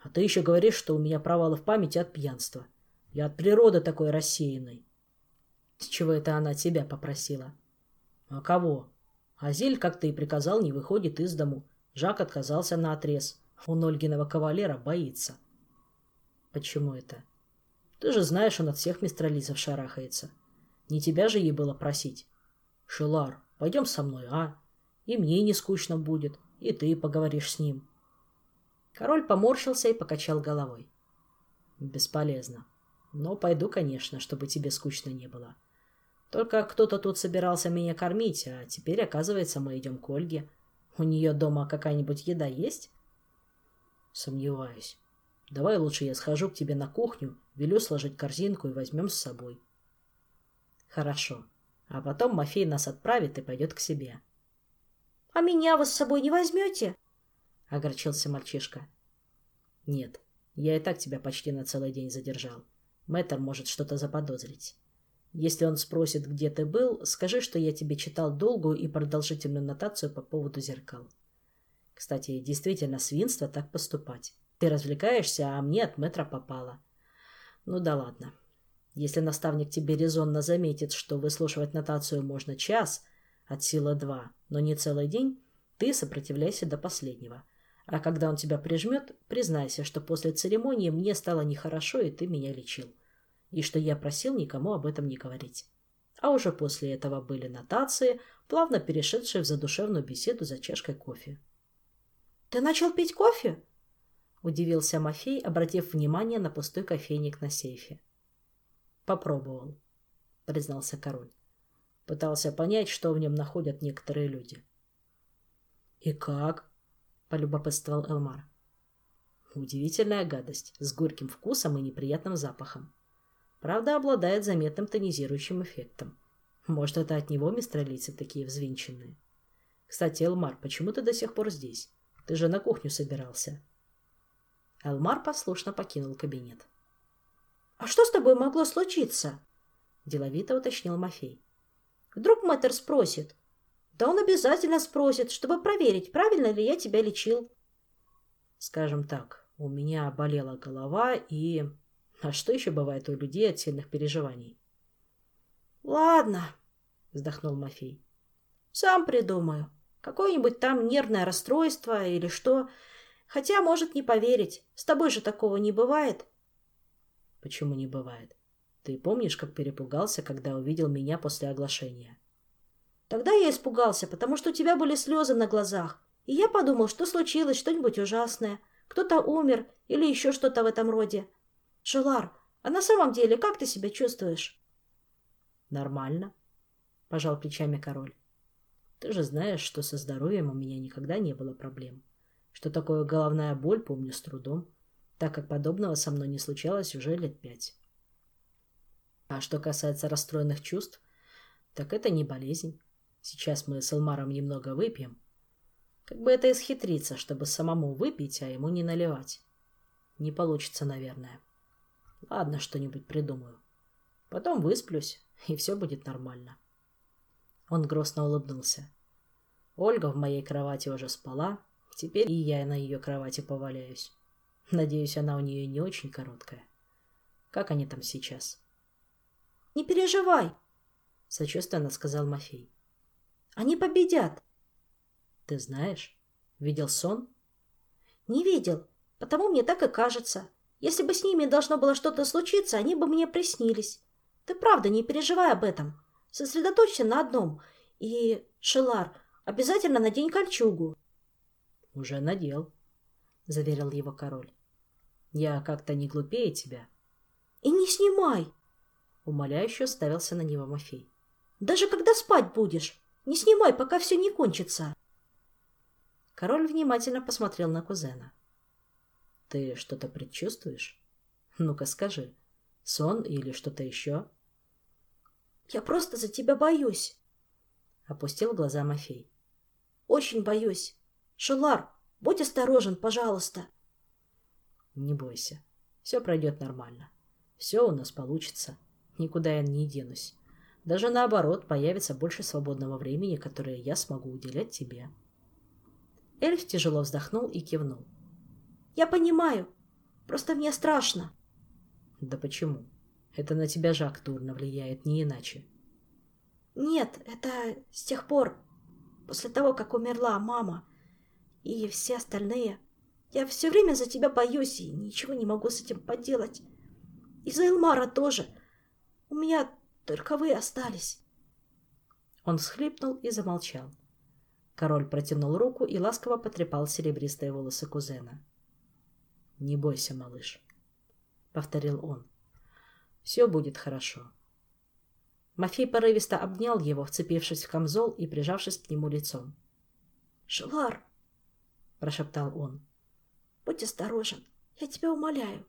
А ты еще говоришь, что у меня провалы в памяти от пьянства. Я от природы такой рассеянный. С чего это она тебя попросила? А кого? Азель, как ты и приказал, не выходит из дому. Жак отказался на отрез. Он Ольгиного кавалера боится. Почему это? Ты же знаешь, он от всех мистрализов шарахается. Не тебя же ей было просить. Шилар, пойдем со мной, а? И мне не скучно будет, и ты поговоришь с ним. Король поморщился и покачал головой. Бесполезно. Но пойду, конечно, чтобы тебе скучно не было. Только кто-то тут собирался меня кормить, а теперь, оказывается, мы идем к Ольге. У нее дома какая-нибудь еда есть? Сомневаюсь. Давай лучше я схожу к тебе на кухню, велю сложить корзинку и возьмем с собой. Хорошо. А потом Мафей нас отправит и пойдет к себе. — А меня вы с собой не возьмете? — огорчился мальчишка. — Нет, я и так тебя почти на целый день задержал. Мэтр может что-то заподозрить. Если он спросит, где ты был, скажи, что я тебе читал долгую и продолжительную нотацию по поводу зеркал. Кстати, действительно свинство так поступать. Ты развлекаешься, а мне от метра попало. Ну да ладно. Если наставник тебе резонно заметит, что выслушивать нотацию можно час, от силы два, но не целый день, ты сопротивляйся до последнего. А когда он тебя прижмет, признайся, что после церемонии мне стало нехорошо, и ты меня лечил и что я просил никому об этом не говорить. А уже после этого были нотации, плавно перешедшие в задушевную беседу за чашкой кофе. «Ты начал пить кофе?» — удивился Мафей, обратив внимание на пустой кофейник на сейфе. «Попробовал», — признался король. Пытался понять, что в нем находят некоторые люди. «И как?» — полюбопытствовал Элмар. «Удивительная гадость, с горьким вкусом и неприятным запахом. Правда, обладает заметным тонизирующим эффектом. Может, это от него мистралийцы такие взвинченные. Кстати, Элмар, почему ты до сих пор здесь? Ты же на кухню собирался. Элмар послушно покинул кабинет. — А что с тобой могло случиться? — деловито уточнил Мафей. — Вдруг мэтр спросит. Да он обязательно спросит, чтобы проверить, правильно ли я тебя лечил. — Скажем так, у меня болела голова и... А что еще бывает у людей от сильных переживаний? Ладно, вздохнул Мафей. Сам придумаю. Какое-нибудь там нервное расстройство или что. Хотя, может, не поверить. С тобой же такого не бывает. Почему не бывает? Ты помнишь, как перепугался, когда увидел меня после оглашения? Тогда я испугался, потому что у тебя были слезы на глазах. И я подумал, что случилось что-нибудь ужасное. Кто-то умер или еще что-то в этом роде. Шелар, а на самом деле как ты себя чувствуешь? Нормально, пожал плечами король. Ты же знаешь, что со здоровьем у меня никогда не было проблем. Что такое головная боль, помню с трудом, так как подобного со мной не случалось уже лет пять. А что касается расстроенных чувств, так это не болезнь. Сейчас мы с Элмаром немного выпьем. Как бы это исхитриться, чтобы самому выпить, а ему не наливать? Не получится, наверное. — Ладно, что-нибудь придумаю. Потом высплюсь, и все будет нормально. Он грустно улыбнулся. Ольга в моей кровати уже спала, теперь и я на ее кровати поваляюсь. Надеюсь, она у нее не очень короткая. Как они там сейчас? — Не переживай, — сочувственно сказал Мафей. — Они победят. — Ты знаешь? Видел сон? — Не видел, потому мне так и кажется. Если бы с ними должно было что-то случиться, они бы мне приснились. Ты правда не переживай об этом. Сосредоточься на одном. И, Шелар, обязательно надень кольчугу. — Уже надел, — заверил его король. — Я как-то не глупее тебя. — И не снимай! — умоляюще уставился на него Мафей. — Даже когда спать будешь. Не снимай, пока все не кончится. Король внимательно посмотрел на кузена. — Ты что-то предчувствуешь? Ну-ка скажи, сон или что-то еще? — Я просто за тебя боюсь, — опустил глаза Мафей. — Очень боюсь. Шелар, будь осторожен, пожалуйста. — Не бойся, все пройдет нормально. Все у нас получится. Никуда я не денусь. Даже наоборот, появится больше свободного времени, которое я смогу уделять тебе. Эльф тяжело вздохнул и кивнул. «Я понимаю. Просто мне страшно». «Да почему? Это на тебя Жак дурно влияет, не иначе». «Нет, это с тех пор, после того, как умерла мама и все остальные. Я все время за тебя боюсь и ничего не могу с этим поделать. И за Элмара тоже. У меня только вы остались». Он всхлипнул и замолчал. Король протянул руку и ласково потрепал серебристые волосы кузена. «Не бойся, малыш», — повторил он. «Все будет хорошо». Мафей порывисто обнял его, вцепившись в камзол и прижавшись к нему лицом. «Шелар!» — прошептал он. «Будь осторожен. Я тебя умоляю.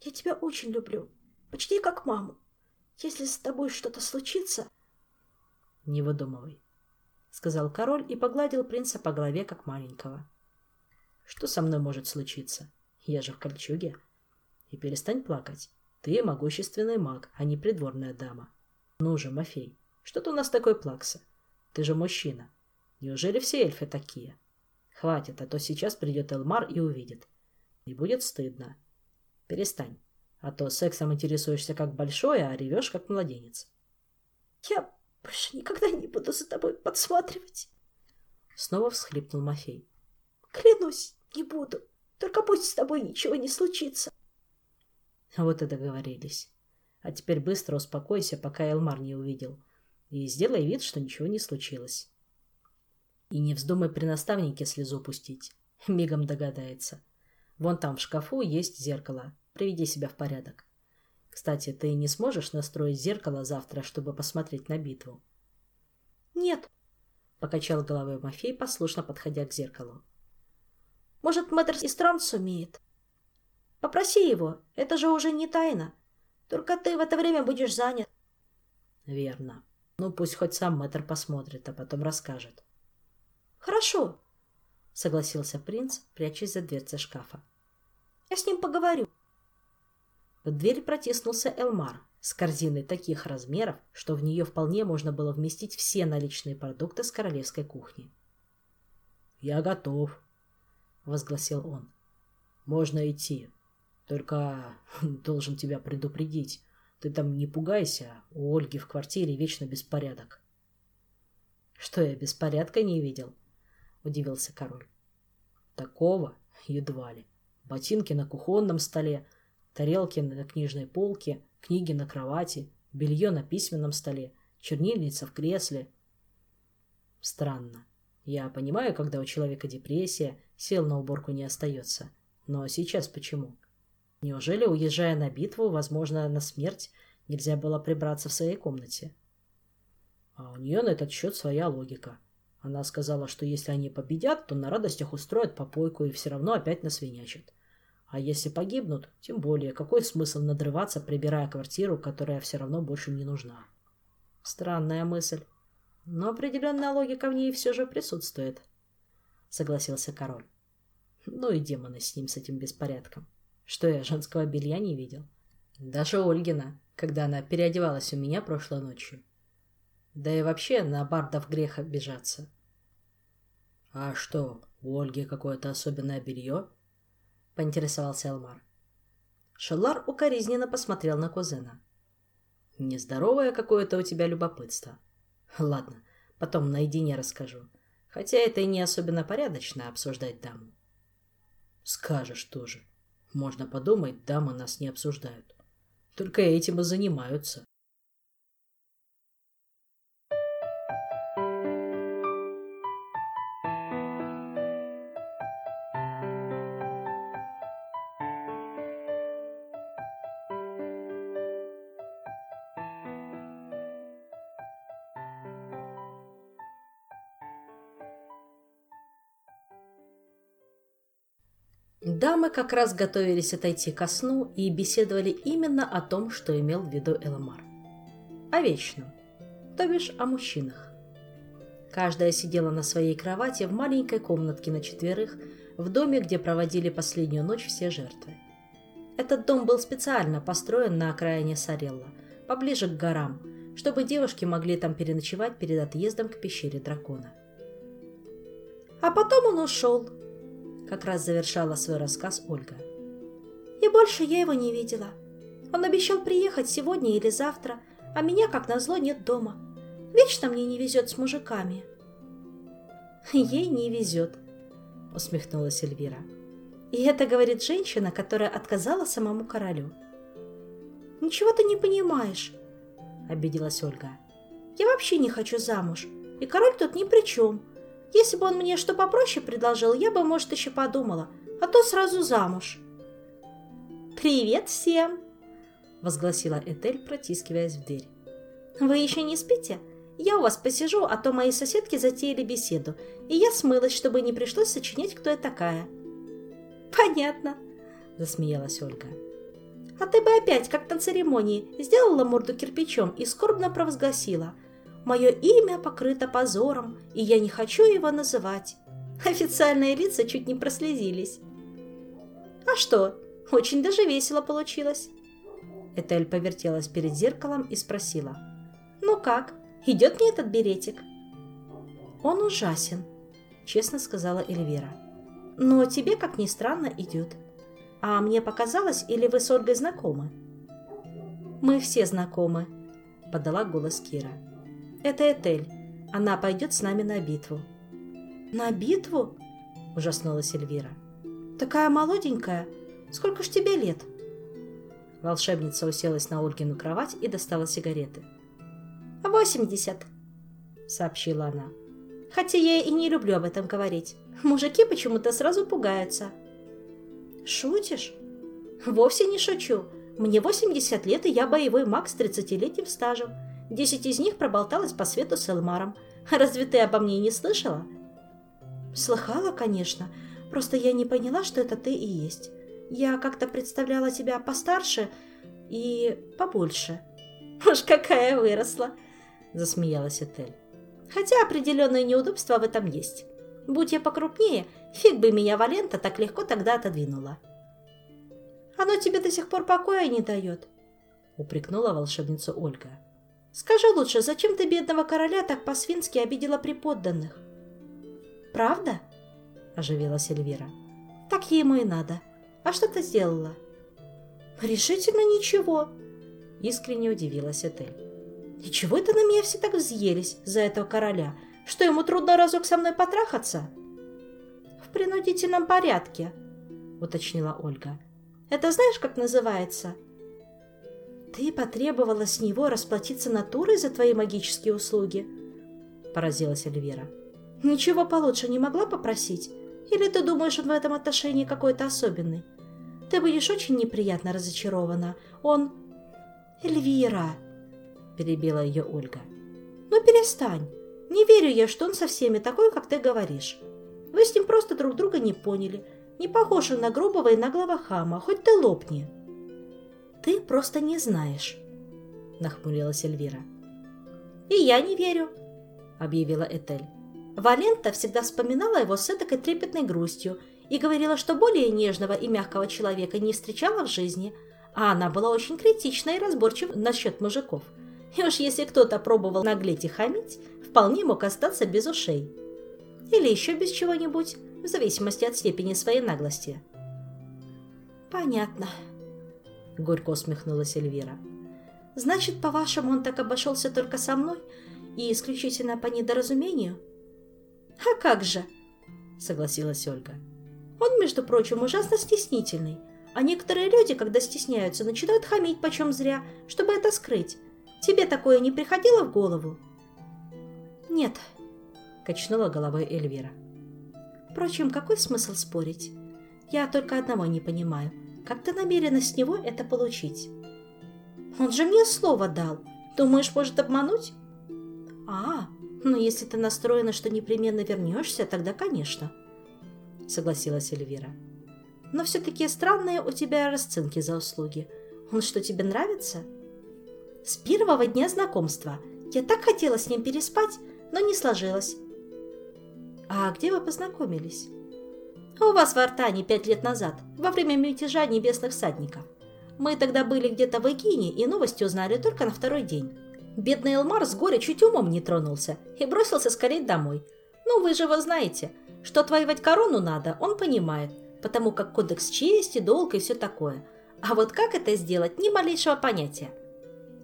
Я тебя очень люблю. Почти как маму. Если с тобой что-то случится...» «Не выдумывай сказал король и погладил принца по голове, как маленького. Что со мной может случиться? Я же в кольчуге. И перестань плакать. Ты могущественный маг, а не придворная дама. Ну же, Мафей, что ты у нас такой плакса? Ты же мужчина. Неужели все эльфы такие? Хватит, а то сейчас придет Элмар и увидит. И будет стыдно. Перестань, а то сексом интересуешься как большой, а ревешь как младенец. Я больше никогда не буду за тобой подсматривать. Снова всхлипнул Мафей. Клянусь, не буду. Только пусть с тобой ничего не случится. Вот и договорились. А теперь быстро успокойся, пока Элмар не увидел. И сделай вид, что ничего не случилось. И не вздумай при наставнике слезу пустить. Мигом догадается. Вон там в шкафу есть зеркало. Приведи себя в порядок. Кстати, ты не сможешь настроить зеркало завтра, чтобы посмотреть на битву? Нет, покачал головой Мафей, послушно подходя к зеркалу. Может, мэтр Истран сумеет? Попроси его, это же уже не тайна. Только ты в это время будешь занят. Верно. Ну, пусть хоть сам мэтр посмотрит, а потом расскажет. Хорошо, согласился принц, прячась за дверцей шкафа. Я с ним поговорю. В дверь протиснулся Элмар с корзиной таких размеров, что в нее вполне можно было вместить все наличные продукты с королевской кухни. «Я готов», — возгласил он. «Можно идти. Только должен тебя предупредить. Ты там не пугайся, у Ольги в квартире вечно беспорядок». «Что я беспорядка не видел?» — удивился король. «Такого едва ли. Ботинки на кухонном столе, тарелки на книжной полке, книги на кровати, белье на письменном столе, чернильница в кресле. Странно. Я понимаю, когда у человека депрессия, сил на уборку не остается. Но сейчас почему? Неужели, уезжая на битву, возможно, на смерть, нельзя было прибраться в своей комнате? А у нее на этот счет своя логика. Она сказала, что если они победят, то на радостях устроят попойку и все равно опять насвинячат. А если погибнут, тем более, какой смысл надрываться, прибирая квартиру, которая все равно больше не нужна? Странная мысль. Но определенная логика в ней все же присутствует, согласился король. Ну и демоны с ним, с этим беспорядком. Что я женского белья не видел? Даже Ольгина, когда она переодевалась у меня прошлой ночью. Да и вообще на бардов грех обижаться. А что, у Ольги какое-то особенное белье? — поинтересовался Элмар. Шеллар укоризненно посмотрел на кузена. «Нездоровое какое-то у тебя любопытство. Ладно, потом наедине расскажу. Хотя это и не особенно порядочно обсуждать даму». «Скажешь тоже. Можно подумать, дамы нас не обсуждают. Только этим и занимаются. Дамы как раз готовились отойти ко сну и беседовали именно о том, что имел в виду Элмар. О вечном, то бишь о мужчинах. Каждая сидела на своей кровати в маленькой комнатке на четверых в доме, где проводили последнюю ночь все жертвы. Этот дом был специально построен на окраине Сарелла, поближе к горам, чтобы девушки могли там переночевать перед отъездом к пещере дракона. А потом он ушел, как раз завершала свой рассказ Ольга. И больше я его не видела. Он обещал приехать сегодня или завтра, а меня, как назло, нет дома. Вечно мне не везет с мужиками. Ей не везет, усмехнулась Эльвира. И это говорит женщина, которая отказала самому королю. Ничего ты не понимаешь, обиделась Ольга. Я вообще не хочу замуж, и король тут ни при чем. Если бы он мне что попроще предложил, я бы, может, еще подумала, а то сразу замуж. «Привет всем!» – возгласила Этель, протискиваясь в дверь. «Вы еще не спите? Я у вас посижу, а то мои соседки затеяли беседу, и я смылась, чтобы не пришлось сочинять, кто я такая». «Понятно», – засмеялась Ольга. «А ты бы опять, как на церемонии, сделала морду кирпичом и скорбно провозгласила – Мое имя покрыто позором, и я не хочу его называть. Официальные лица чуть не прослезились. А что, очень даже весело получилось. Этель повертелась перед зеркалом и спросила. «Ну как, идет мне этот беретик?» «Он ужасен», — честно сказала Эльвира. «Но тебе, как ни странно, идет. А мне показалось, или вы с Ольгой знакомы?» «Мы все знакомы», — подала голос Кира. Это Этель. Она пойдет с нами на битву. На битву? Ужаснулась Эльвира. Такая молоденькая. Сколько ж тебе лет? Волшебница уселась на Ольгину кровать и достала сигареты. «Восемьдесят», — сообщила она. «Хотя я и не люблю об этом говорить. Мужики почему-то сразу пугаются». «Шутишь?» «Вовсе не шучу. Мне 80 лет, и я боевой маг с 30-летним стажем. Десять из них проболталась по свету с Элмаром. Разве ты обо мне не слышала? Слыхала, конечно. Просто я не поняла, что это ты и есть. Я как-то представляла тебя постарше и побольше. Уж какая выросла, засмеялась Этель. Хотя определенные неудобства в этом есть. Будь я покрупнее, фиг бы меня Валента так легко тогда отодвинула. Оно тебе до сих пор покоя не дает, упрекнула волшебницу Ольга. Скажи лучше, зачем ты бедного короля так по-свински обидела приподданных? Правда? Оживилась Эльвира. Так ему и надо. А что ты сделала? Решительно ничего. Искренне удивилась Этель. И чего это на меня все так взъелись за этого короля? Что ему трудно разок со мной потрахаться? В принудительном порядке, уточнила Ольга. Это знаешь, как называется? «Ты потребовала с него расплатиться натурой за твои магические услуги?» – поразилась Эльвира. «Ничего получше не могла попросить? Или ты думаешь, он в этом отношении какой-то особенный? Ты будешь очень неприятно разочарована. Он...» «Эльвира!» – перебила ее Ольга. «Ну перестань. Не верю я, что он со всеми такой, как ты говоришь. Вы с ним просто друг друга не поняли. Не похож он на грубого и наглого хама, хоть ты лопни». «Ты просто не знаешь», — нахмурилась Эльвира. «И я не верю», — объявила Этель. Валента всегда вспоминала его с этакой трепетной грустью и говорила, что более нежного и мягкого человека не встречала в жизни, а она была очень критична и разборчива насчет мужиков. И уж если кто-то пробовал наглеть и хамить, вполне мог остаться без ушей. Или еще без чего-нибудь, в зависимости от степени своей наглости. «Понятно», — горько усмехнулась Эльвира. «Значит, по-вашему, он так обошелся только со мной и исключительно по недоразумению?» «А как же?» — согласилась Ольга. «Он, между прочим, ужасно стеснительный. А некоторые люди, когда стесняются, начинают хамить почем зря, чтобы это скрыть. Тебе такое не приходило в голову? Нет, качнула головой Эльвира. Впрочем, какой смысл спорить? Я только одного не понимаю. Как ты намерена с него это получить? Он же мне слово дал. Думаешь, может обмануть? А, ну если ты настроена, что непременно вернешься, тогда, конечно. Согласилась Эльвира. Но все-таки странные у тебя расценки за услуги. Он что, тебе нравится? С первого дня знакомства. Я так хотела с ним переспать, но не сложилось. А где вы познакомились? У вас в Артане пять лет назад, во время мятежа небесных всадников. Мы тогда были где-то в Экине и новости узнали только на второй день. Бедный Элмар с горя чуть умом не тронулся и бросился скорее домой. Ну, вы же его знаете, что отвоевать корону надо, он понимает, потому как кодекс чести, долг и все такое. А вот как это сделать, ни малейшего понятия.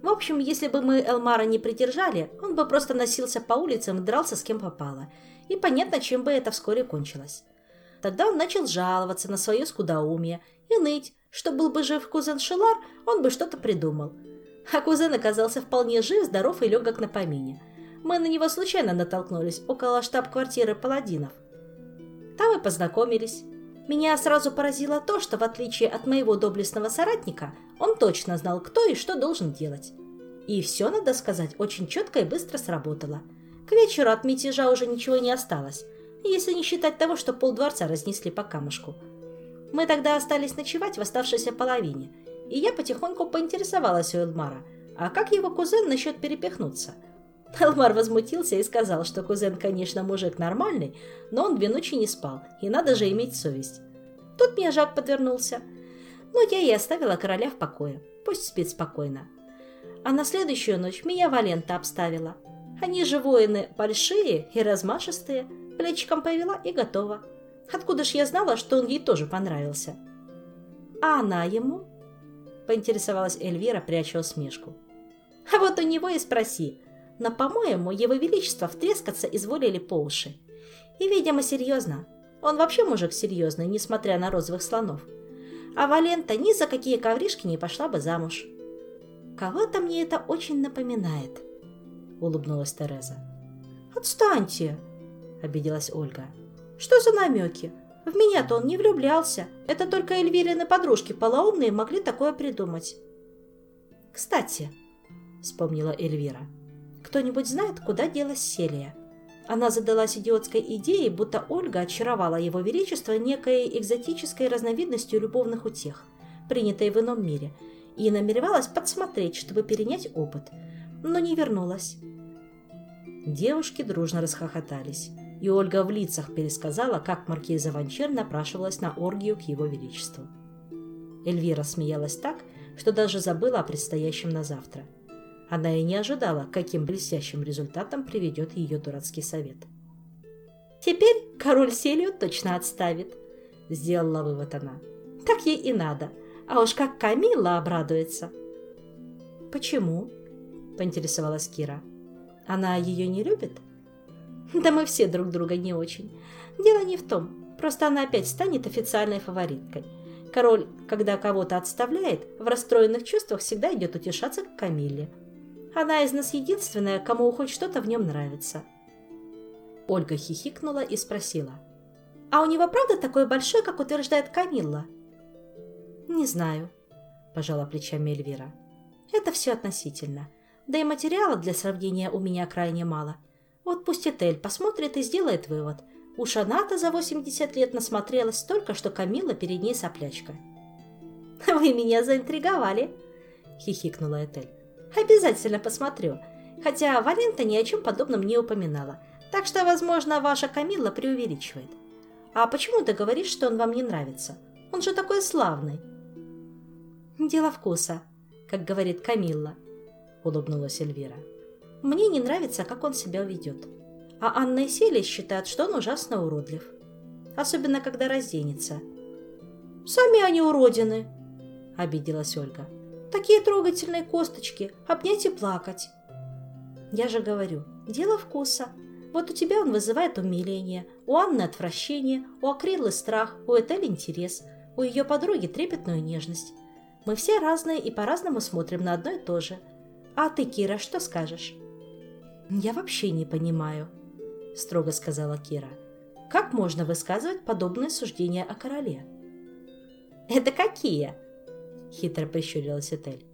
В общем, если бы мы Элмара не придержали, он бы просто носился по улицам дрался с кем попало. И понятно, чем бы это вскоре кончилось. Тогда он начал жаловаться на свое скудоумие и ныть, что был бы жив кузен Шелар, он бы что-то придумал. А кузен оказался вполне жив, здоров и легок на помине. Мы на него случайно натолкнулись около штаб-квартиры паладинов. Там и познакомились. Меня сразу поразило то, что в отличие от моего доблестного соратника, он точно знал, кто и что должен делать. И все, надо сказать, очень четко и быстро сработало. К вечеру от мятежа уже ничего не осталось, если не считать того, что полдворца разнесли по камушку. Мы тогда остались ночевать в оставшейся половине, и я потихоньку поинтересовалась у Элмара, а как его кузен насчет перепихнуться? Элмар возмутился и сказал, что кузен, конечно, мужик нормальный, но он две ночи не спал, и надо же иметь совесть. Тут мне Жак подвернулся. Но я и оставила короля в покое, пусть спит спокойно. А на следующую ночь меня Валента обставила. Они же воины большие и размашистые – плечиком повела и готово. Откуда ж я знала, что он ей тоже понравился? А она ему? Поинтересовалась Эльвира, пряча усмешку. А вот у него и спроси. Но, по-моему, его величество втрескаться изволили по уши. И, видимо, серьезно. Он вообще мужик серьезный, несмотря на розовых слонов. А Валента ни за какие ковришки не пошла бы замуж. Кого-то мне это очень напоминает, улыбнулась Тереза. Отстаньте, – обиделась Ольга. «Что за намеки? В меня-то он не влюблялся. Это только Эльвирины подружки полоумные могли такое придумать». «Кстати», – вспомнила Эльвира, – «кто-нибудь знает, куда делась Селия?» Она задалась идиотской идеей, будто Ольга очаровала его величество некой экзотической разновидностью любовных утех, принятой в ином мире, и намеревалась подсмотреть, чтобы перенять опыт, но не вернулась. Девушки дружно расхохотались и Ольга в лицах пересказала, как маркиза Ванчер напрашивалась на оргию к его величеству. Эльвира смеялась так, что даже забыла о предстоящем на завтра. Она и не ожидала, каким блестящим результатом приведет ее дурацкий совет. «Теперь король Селию точно отставит», – сделала вывод она. «Так ей и надо. А уж как Камилла обрадуется». «Почему?» – поинтересовалась Кира. «Она ее не любит?» Да мы все друг друга не очень. Дело не в том, просто она опять станет официальной фавориткой. Король, когда кого-то отставляет, в расстроенных чувствах всегда идет утешаться к Камилле. Она из нас единственная, кому хоть что-то в нем нравится. Ольга хихикнула и спросила. «А у него правда такой большой, как утверждает Камилла?» «Не знаю», – пожала плечами Эльвира. «Это все относительно. Да и материала для сравнения у меня крайне мало – вот пусть Этель посмотрит и сделает вывод. Уж она-то за 80 лет насмотрелась столько, что Камила перед ней соплячка. «Вы меня заинтриговали!» – хихикнула Этель. «Обязательно посмотрю. Хотя Валента ни о чем подобном не упоминала. Так что, возможно, ваша Камила преувеличивает. А почему ты говоришь, что он вам не нравится? Он же такой славный!» «Дело вкуса», как говорит Камилла, улыбнулась Эльвира. Мне не нравится, как он себя ведет. А Анна и Селия считают, что он ужасно уродлив. Особенно, когда разденется. «Сами они уродины!» – обиделась Ольга. «Такие трогательные косточки, обнять и плакать!» «Я же говорю, дело вкуса. Вот у тебя он вызывает умиление, у Анны отвращение, у Акрилы страх, у Этель интерес. у ее подруги трепетную нежность. Мы все разные и по-разному смотрим на одно и то же. А ты, Кира, что скажешь? Я вообще не понимаю, строго сказала Кира. Как можно высказывать подобные суждения о короле? Это какие? Хитро прищурилась Этель.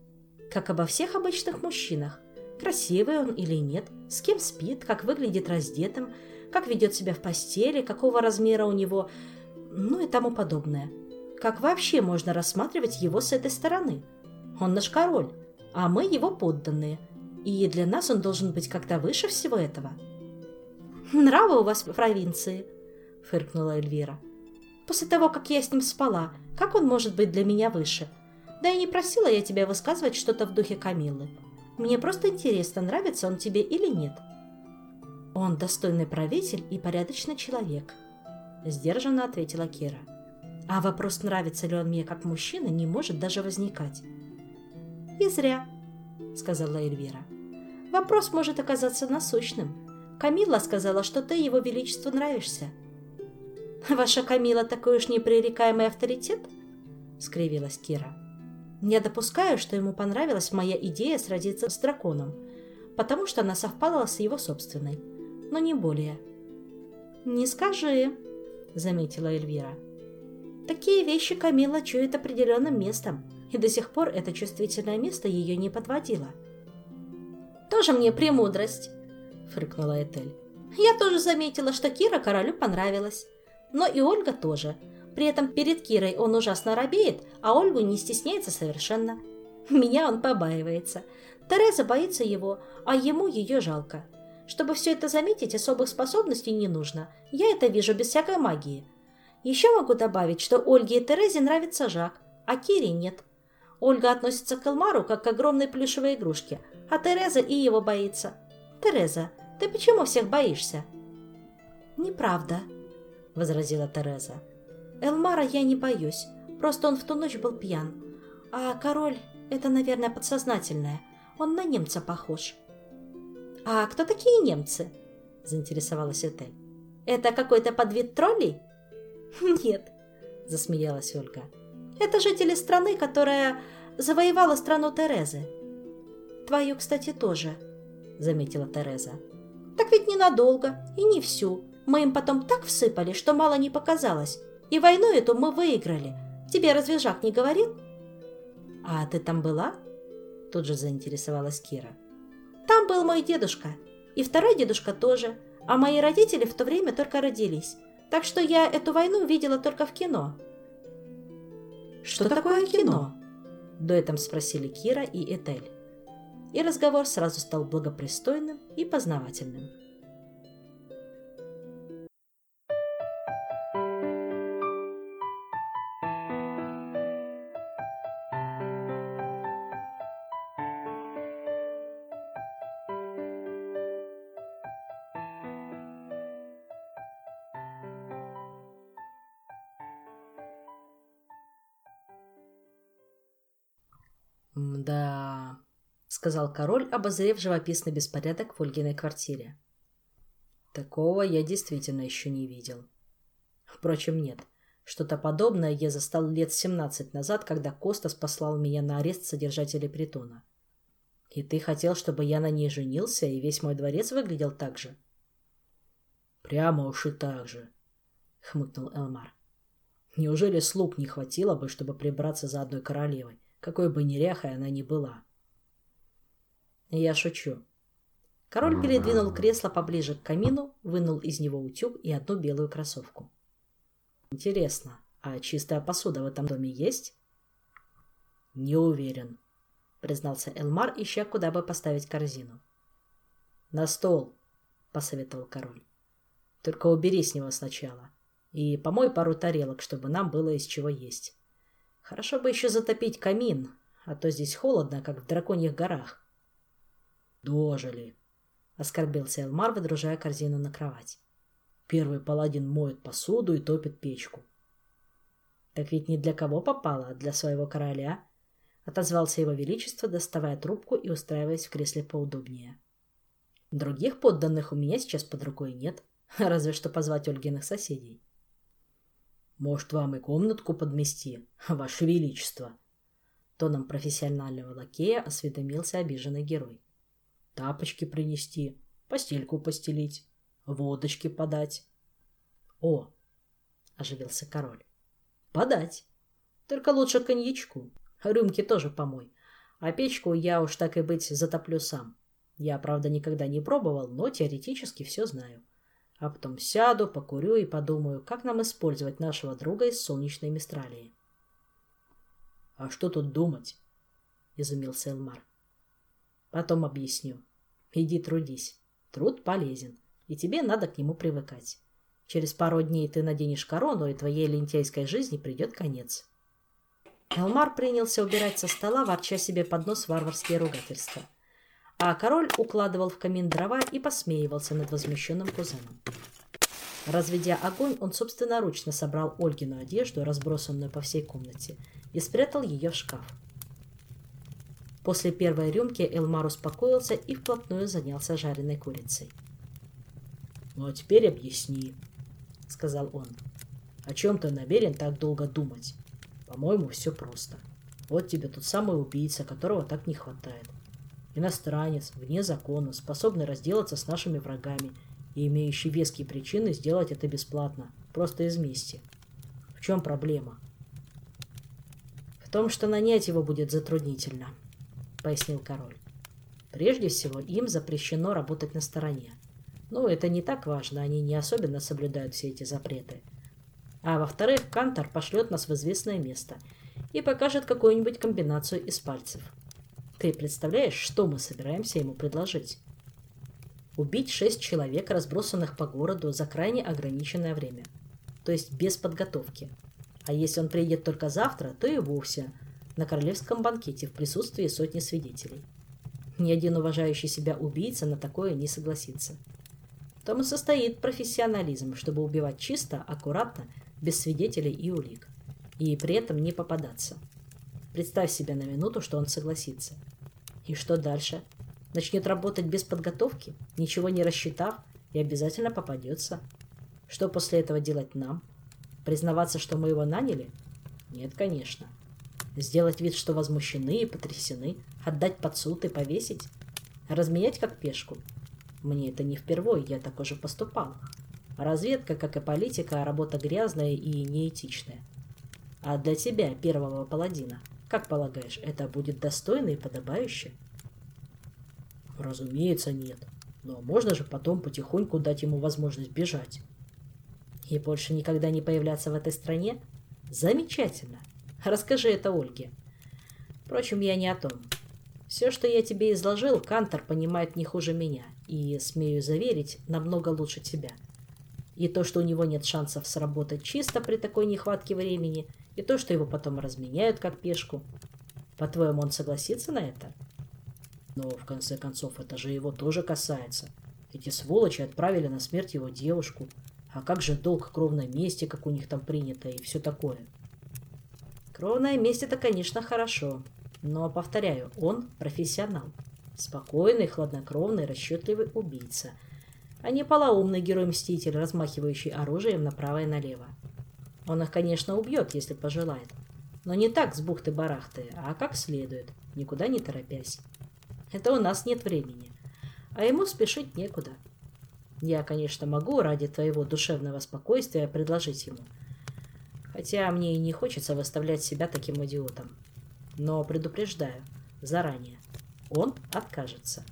Как обо всех обычных мужчинах. Красивый он или нет, с кем спит, как выглядит раздетым, как ведет себя в постели, какого размера у него, ну и тому подобное. Как вообще можно рассматривать его с этой стороны? Он наш король, а мы его подданные. И для нас он должен быть как-то выше всего этого. «Нравы у вас в провинции», — фыркнула Эльвира. «После того, как я с ним спала, как он может быть для меня выше? Да и не просила я тебя высказывать что-то в духе Камиллы. Мне просто интересно, нравится он тебе или нет». «Он достойный правитель и порядочный человек», — сдержанно ответила Кира. «А вопрос, нравится ли он мне как мужчина, не может даже возникать». «И зря», — сказала Эльвира. «Вопрос может оказаться насущным. Камила сказала, что ты его величеству нравишься». «Ваша Камила такой уж непререкаемый авторитет?» — скривилась Кира. «Я допускаю, что ему понравилась моя идея сразиться с драконом, потому что она совпала с его собственной но не более. «Не скажи», — заметила Эльвира. «Такие вещи Камила чует определенным местом, и до сих пор это чувствительное место ее не подводило». «Тоже мне премудрость», — фыркнула Этель. «Я тоже заметила, что Кира королю понравилась. Но и Ольга тоже. При этом перед Кирой он ужасно робеет, а Ольгу не стесняется совершенно. Меня он побаивается. Тереза боится его, а ему ее жалко. Чтобы все это заметить, особых способностей не нужно. Я это вижу без всякой магии. Еще могу добавить, что Ольге и Терезе нравится Жак, а Кире нет. Ольга относится к Элмару как к огромной плюшевой игрушке, а Тереза и его боится. Тереза, ты почему всех боишься? Неправда, возразила Тереза. Элмара я не боюсь, просто он в ту ночь был пьян. А король — это, наверное, подсознательное. Он на немца похож. «А кто такие немцы?» – заинтересовалась Этель. «Это какой-то подвид троллей?» «Нет», – засмеялась Ольга. «Это жители страны, которая завоевала страну Терезы». «Твою, кстати, тоже», – заметила Тереза. «Так ведь ненадолго, и не всю. Мы им потом так всыпали, что мало не показалось. И войну эту мы выиграли. Тебе разве Жак не говорил?» «А ты там была?» Тут же заинтересовалась Кира. Там был мой дедушка. И второй дедушка тоже. А мои родители в то время только родились. Так что я эту войну видела только в кино. «Что, такое кино?» Дуэтом спросили Кира и Этель. И разговор сразу стал благопристойным и познавательным. Сказал король, обозрев живописный беспорядок в Ольгиной квартире. «Такого я действительно еще не видел. Впрочем, нет. Что-то подобное я застал лет семнадцать назад, когда Костас послал меня на арест содержателя притона. И ты хотел, чтобы я на ней женился, и весь мой дворец выглядел так же?» «Прямо уж и так же», — хмыкнул Элмар. «Неужели слуг не хватило бы, чтобы прибраться за одной королевой?» какой бы неряхой она ни была. Я шучу. Король передвинул кресло поближе к камину, вынул из него утюг и одну белую кроссовку. Интересно, а чистая посуда в этом доме есть? Не уверен, признался Элмар, ища куда бы поставить корзину. На стол, посоветовал король. Только убери с него сначала. И помой пару тарелок, чтобы нам было из чего есть. Хорошо бы еще затопить камин, а то здесь холодно, как в драконьих горах. Дожили, — оскорбился Элмар, выдружая корзину на кровать. Первый паладин моет посуду и топит печку. Так ведь не для кого попало, а для своего короля, — отозвался его величество, доставая трубку и устраиваясь в кресле поудобнее. Других подданных у меня сейчас под рукой нет, разве что позвать Ольгиных соседей. Может, вам и комнатку подмести, ваше величество? Тоном профессионального лакея осведомился обиженный герой. Тапочки принести, постельку постелить, водочки подать. О, оживился король. Подать. Только лучше коньячку. Рюмки тоже помой. А печку я уж так и быть затоплю сам. Я, правда, никогда не пробовал, но теоретически все знаю. А потом сяду, покурю и подумаю, как нам использовать нашего друга из солнечной Мистралии. — А что тут думать? — изумился Элмар. — Потом объясню. Иди трудись. Труд полезен, и тебе надо к нему привыкать. Через пару дней ты наденешь корону, и твоей лентяйской жизни придет конец. Элмар принялся убирать со стола, ворча себе под нос варварские ругательства — а король укладывал в камин дрова и посмеивался над возмущенным кузеном. Разведя огонь, он собственноручно собрал Ольгину одежду, разбросанную по всей комнате, и спрятал ее в шкаф. После первой рюмки Элмар успокоился и вплотную занялся жареной курицей. «Ну а теперь объясни», — сказал он. «О чем ты намерен так долго думать? По-моему, все просто. Вот тебе тот самый убийца, которого так не хватает. Иностранец, вне закона, способный разделаться с нашими врагами и имеющий веские причины сделать это бесплатно, просто из мести. В чем проблема? В том, что нанять его будет затруднительно, пояснил король. Прежде всего, им запрещено работать на стороне. Ну, это не так важно, они не особенно соблюдают все эти запреты. А во-вторых, Кантор пошлет нас в известное место и покажет какую-нибудь комбинацию из пальцев – ты представляешь, что мы собираемся ему предложить? Убить шесть человек, разбросанных по городу за крайне ограниченное время. То есть без подготовки. А если он приедет только завтра, то и вовсе на королевском банкете в присутствии сотни свидетелей. Ни один уважающий себя убийца на такое не согласится. В том и состоит профессионализм, чтобы убивать чисто, аккуратно, без свидетелей и улик. И при этом не попадаться. Представь себе на минуту, что он согласится. И что дальше? Начнет работать без подготовки, ничего не рассчитав, и обязательно попадется. Что после этого делать нам? Признаваться, что мы его наняли? Нет, конечно. Сделать вид, что возмущены и потрясены, отдать под суд и повесить? Разменять как пешку? Мне это не впервой, я так уже поступал. разведка, как и политика, работа грязная и неэтичная. А для тебя, первого паладина, как полагаешь, это будет достойно и подобающе? Разумеется, нет. Но можно же потом потихоньку дать ему возможность бежать. И больше никогда не появляться в этой стране? Замечательно. Расскажи это Ольге. Впрочем, я не о том. Все, что я тебе изложил, Кантор понимает не хуже меня. И, смею заверить, намного лучше тебя. И то, что у него нет шансов сработать чисто при такой нехватке времени – и то, что его потом разменяют как пешку. По-твоему, он согласится на это? Но, в конце концов, это же его тоже касается. Эти сволочи отправили на смерть его девушку. А как же долг кровной мести, как у них там принято, и все такое? Кровная месть – это, конечно, хорошо. Но, повторяю, он профессионал. Спокойный, хладнокровный, расчетливый убийца. А не полоумный герой-мститель, размахивающий оружием направо и налево. Он их, конечно, убьет, если пожелает. Но не так с бухты-барахты, а как следует, никуда не торопясь. Это у нас нет времени. А ему спешить некуда. Я, конечно, могу ради твоего душевного спокойствия предложить ему. Хотя мне и не хочется выставлять себя таким идиотом. Но предупреждаю, заранее, он откажется.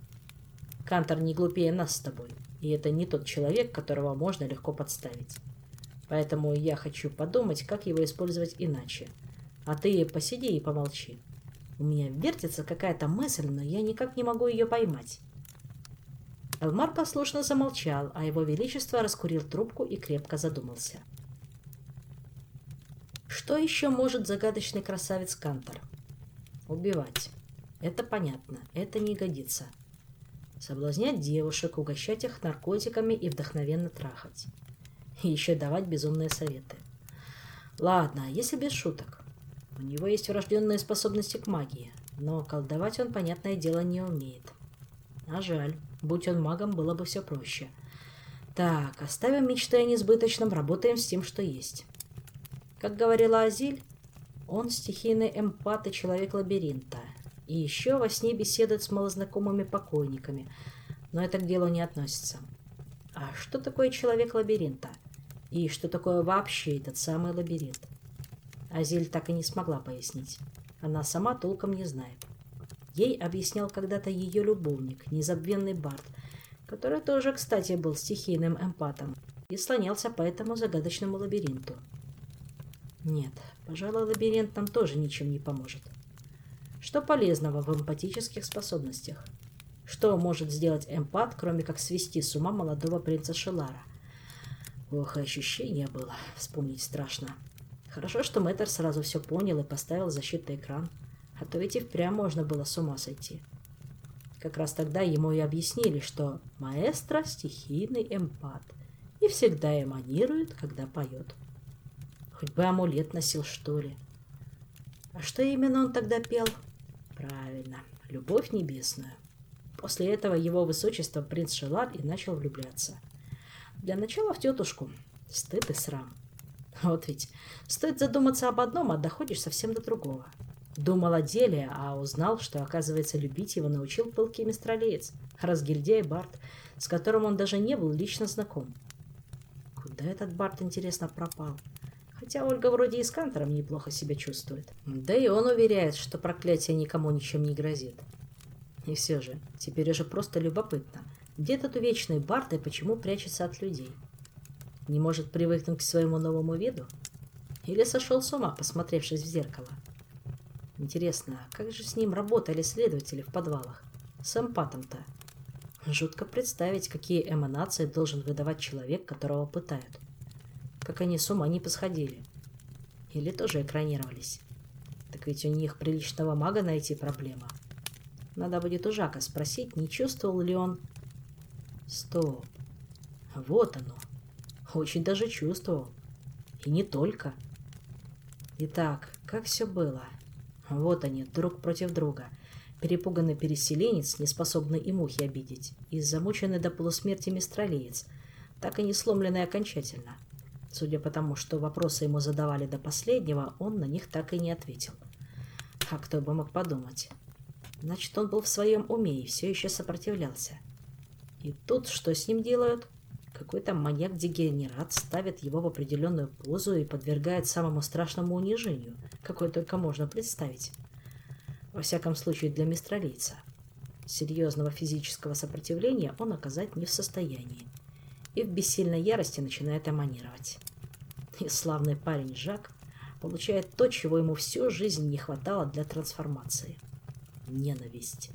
Кантор не глупее нас с тобой, и это не тот человек, которого можно легко подставить. Поэтому я хочу подумать, как его использовать иначе. А ты посиди и помолчи. У меня вертится какая-то мысль, но я никак не могу ее поймать. Элмар послушно замолчал, а его величество раскурил трубку и крепко задумался. Что еще может загадочный красавец Кантор? Убивать. Это понятно, это не годится. Соблазнять девушек, угощать их наркотиками и вдохновенно трахать и еще давать безумные советы. Ладно, если без шуток. У него есть врожденные способности к магии, но колдовать он, понятное дело, не умеет. А жаль, будь он магом, было бы все проще. Так, оставим мечты о несбыточном, работаем с тем, что есть. Как говорила Азиль, он стихийный эмпат и человек лабиринта. И еще во сне беседует с малознакомыми покойниками. Но это к делу не относится. А что такое человек лабиринта? И что такое вообще этот самый лабиринт? Азиль так и не смогла пояснить. Она сама толком не знает. Ей объяснял когда-то ее любовник, незабвенный Барт, который тоже, кстати, был стихийным эмпатом и слонялся по этому загадочному лабиринту. Нет, пожалуй, лабиринт нам тоже ничем не поможет. Что полезного в эмпатических способностях? Что может сделать эмпат, кроме как свести с ума молодого принца Шелара? Ох, ощущение было, вспомнить страшно. Хорошо, что мэтр сразу все понял и поставил защитный экран, а то ведь и впрямь можно было с ума сойти. Как раз тогда ему и объяснили, что маэстро – стихийный эмпат и всегда эманирует, когда поет. Хоть бы амулет носил, что ли. А что именно он тогда пел? Правильно, любовь небесную. После этого его высочество принц Шелар и начал влюбляться. Для начала в тетушку. Стыд и срам. Вот ведь стоит задуматься об одном, а доходишь совсем до другого. Думал о деле, а узнал, что, оказывается, любить его научил пылкий мистралеец, разгильдяй Барт, с которым он даже не был лично знаком. Куда этот Барт, интересно, пропал? Хотя Ольга вроде и с Кантором неплохо себя чувствует. Да и он уверяет, что проклятие никому ничем не грозит. И все же, теперь уже просто любопытно, где этот увечный Барт и почему прячется от людей? Не может привыкнуть к своему новому виду? Или сошел с ума, посмотревшись в зеркало? Интересно, как же с ним работали следователи в подвалах? С эмпатом-то. Жутко представить, какие эманации должен выдавать человек, которого пытают. Как они с ума не посходили. Или тоже экранировались. Так ведь у них приличного мага найти проблема. Надо будет у Жака спросить, не чувствовал ли он... Стоп. Вот оно. Очень даже чувствовал. И не только. Итак, как все было? Вот они, друг против друга. Перепуганный переселенец, не способный и мухи обидеть, и замученный до полусмерти мистралеец, так и не сломленный окончательно. Судя по тому, что вопросы ему задавали до последнего, он на них так и не ответил. А кто бы мог подумать? Значит, он был в своем уме и все еще сопротивлялся. И тут что с ним делают? Какой-то маньяк-дегенерат ставит его в определенную позу и подвергает самому страшному унижению, какое только можно представить. Во всяком случае, для мистралийца. Серьезного физического сопротивления он оказать не в состоянии. И в бессильной ярости начинает эманировать. И славный парень Жак получает то, чего ему всю жизнь не хватало для трансформации. Ненависть.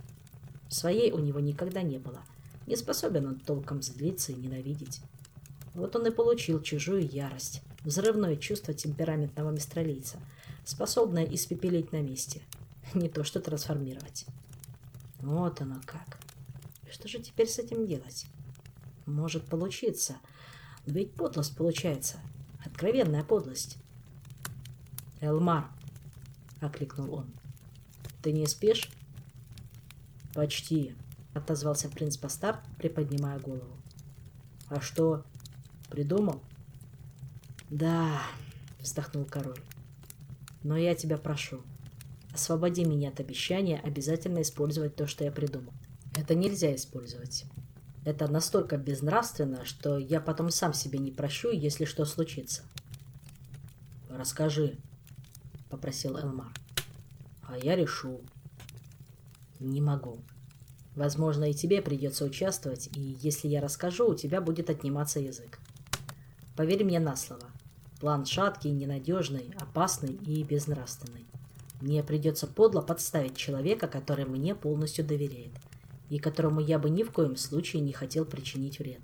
Своей у него никогда не было – не способен он толком злиться и ненавидеть. Вот он и получил чужую ярость, взрывное чувство темпераментного мистралийца, способное испепелить на месте, не то что трансформировать. Вот оно как. Что же теперь с этим делать? Может получиться. Но ведь подлость получается. Откровенная подлость. «Элмар!» — окликнул он. «Ты не спишь?» «Почти», — отозвался принц Бастард, приподнимая голову. «А что, придумал?» «Да», — вздохнул король. «Но я тебя прошу, освободи меня от обещания обязательно использовать то, что я придумал. Это нельзя использовать. Это настолько безнравственно, что я потом сам себе не прощу, если что случится». «Расскажи», — попросил Элмар. «А я решу». «Не могу», Возможно, и тебе придется участвовать, и если я расскажу, у тебя будет отниматься язык. Поверь мне на слово. План шаткий, ненадежный, опасный и безнравственный. Мне придется подло подставить человека, который мне полностью доверяет, и которому я бы ни в коем случае не хотел причинить вред.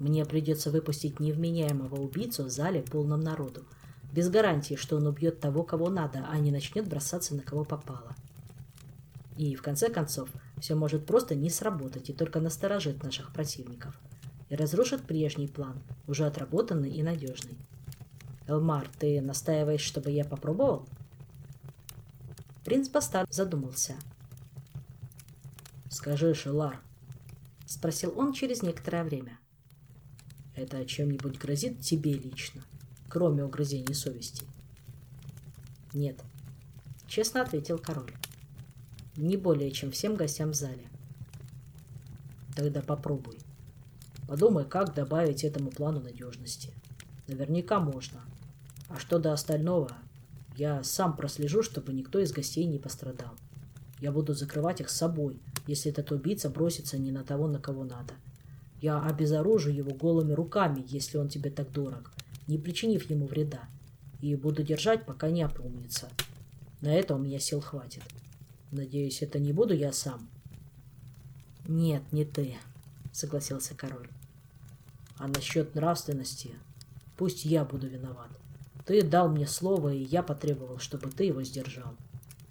Мне придется выпустить невменяемого убийцу в зале полном народу, без гарантии, что он убьет того, кого надо, а не начнет бросаться на кого попало. И, в конце концов, все может просто не сработать и только насторожит наших противников. И разрушит прежний план, уже отработанный и надежный. Элмар, ты настаиваешь, чтобы я попробовал? Принц Бастард задумался. «Скажи, Шелар», — спросил он через некоторое время. «Это чем-нибудь грозит тебе лично? кроме угрызений совести? Нет, честно ответил король. Не более, чем всем гостям в зале. Тогда попробуй. Подумай, как добавить этому плану надежности. Наверняка можно. А что до остального, я сам прослежу, чтобы никто из гостей не пострадал. Я буду закрывать их с собой, если этот убийца бросится не на того, на кого надо. Я обезоружу его голыми руками, если он тебе так дорог, не причинив ему вреда. И буду держать, пока не опомнится. На это у меня сил хватит. Надеюсь, это не буду я сам. Нет, не ты, согласился король. А насчет нравственности, пусть я буду виноват. Ты дал мне слово, и я потребовал, чтобы ты его сдержал.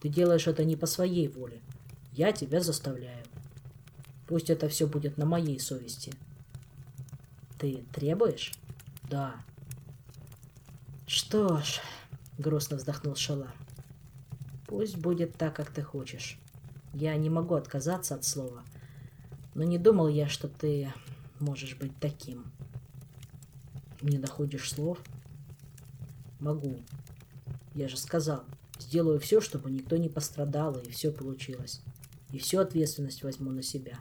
Ты делаешь это не по своей воле. Я тебя заставляю. Пусть это все будет на моей совести. Ты требуешь? Да. Что ж, грустно вздохнул Шалар. Пусть будет так, как ты хочешь. Я не могу отказаться от слова. Но не думал я, что ты можешь быть таким. Не находишь слов? Могу. Я же сказал, сделаю все, чтобы никто не пострадал, и все получилось. И всю ответственность возьму на себя.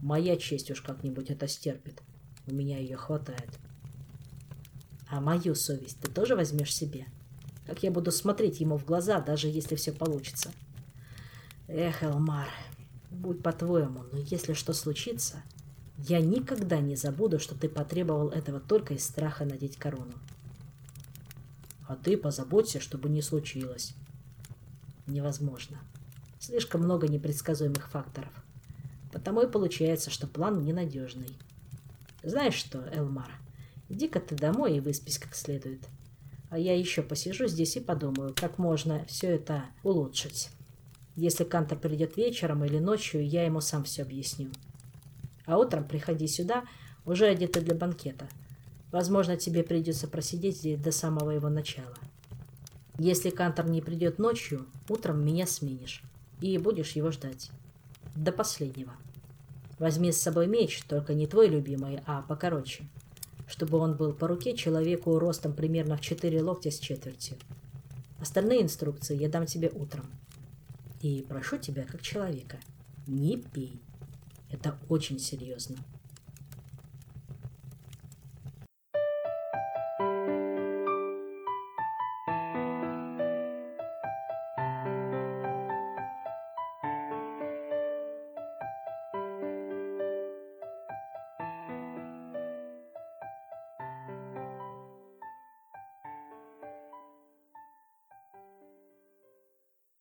Моя честь уж как-нибудь это стерпит. У меня ее хватает. А мою совесть ты тоже возьмешь себе? Как я буду смотреть ему в глаза, даже если все получится? Эх, Элмар, будь по-твоему, но если что случится, я никогда не забуду, что ты потребовал этого только из страха надеть корону. А ты позаботься, чтобы не случилось. Невозможно. Слишком много непредсказуемых факторов. Потому и получается, что план ненадежный. Знаешь что, Элмар, иди-ка ты домой и выспись как следует. А я еще посижу здесь и подумаю, как можно все это улучшить. Если Кантор придет вечером или ночью, я ему сам все объясню. А утром приходи сюда, уже одетый для банкета. Возможно, тебе придется просидеть здесь до самого его начала. Если Кантор не придет ночью, утром меня сменишь и будешь его ждать. До последнего. Возьми с собой меч, только не твой любимый, а покороче. Чтобы он был по руке человеку ростом примерно в 4 локтя с четвертью. Остальные инструкции я дам тебе утром. И прошу тебя, как человека, не пей. Это очень серьезно.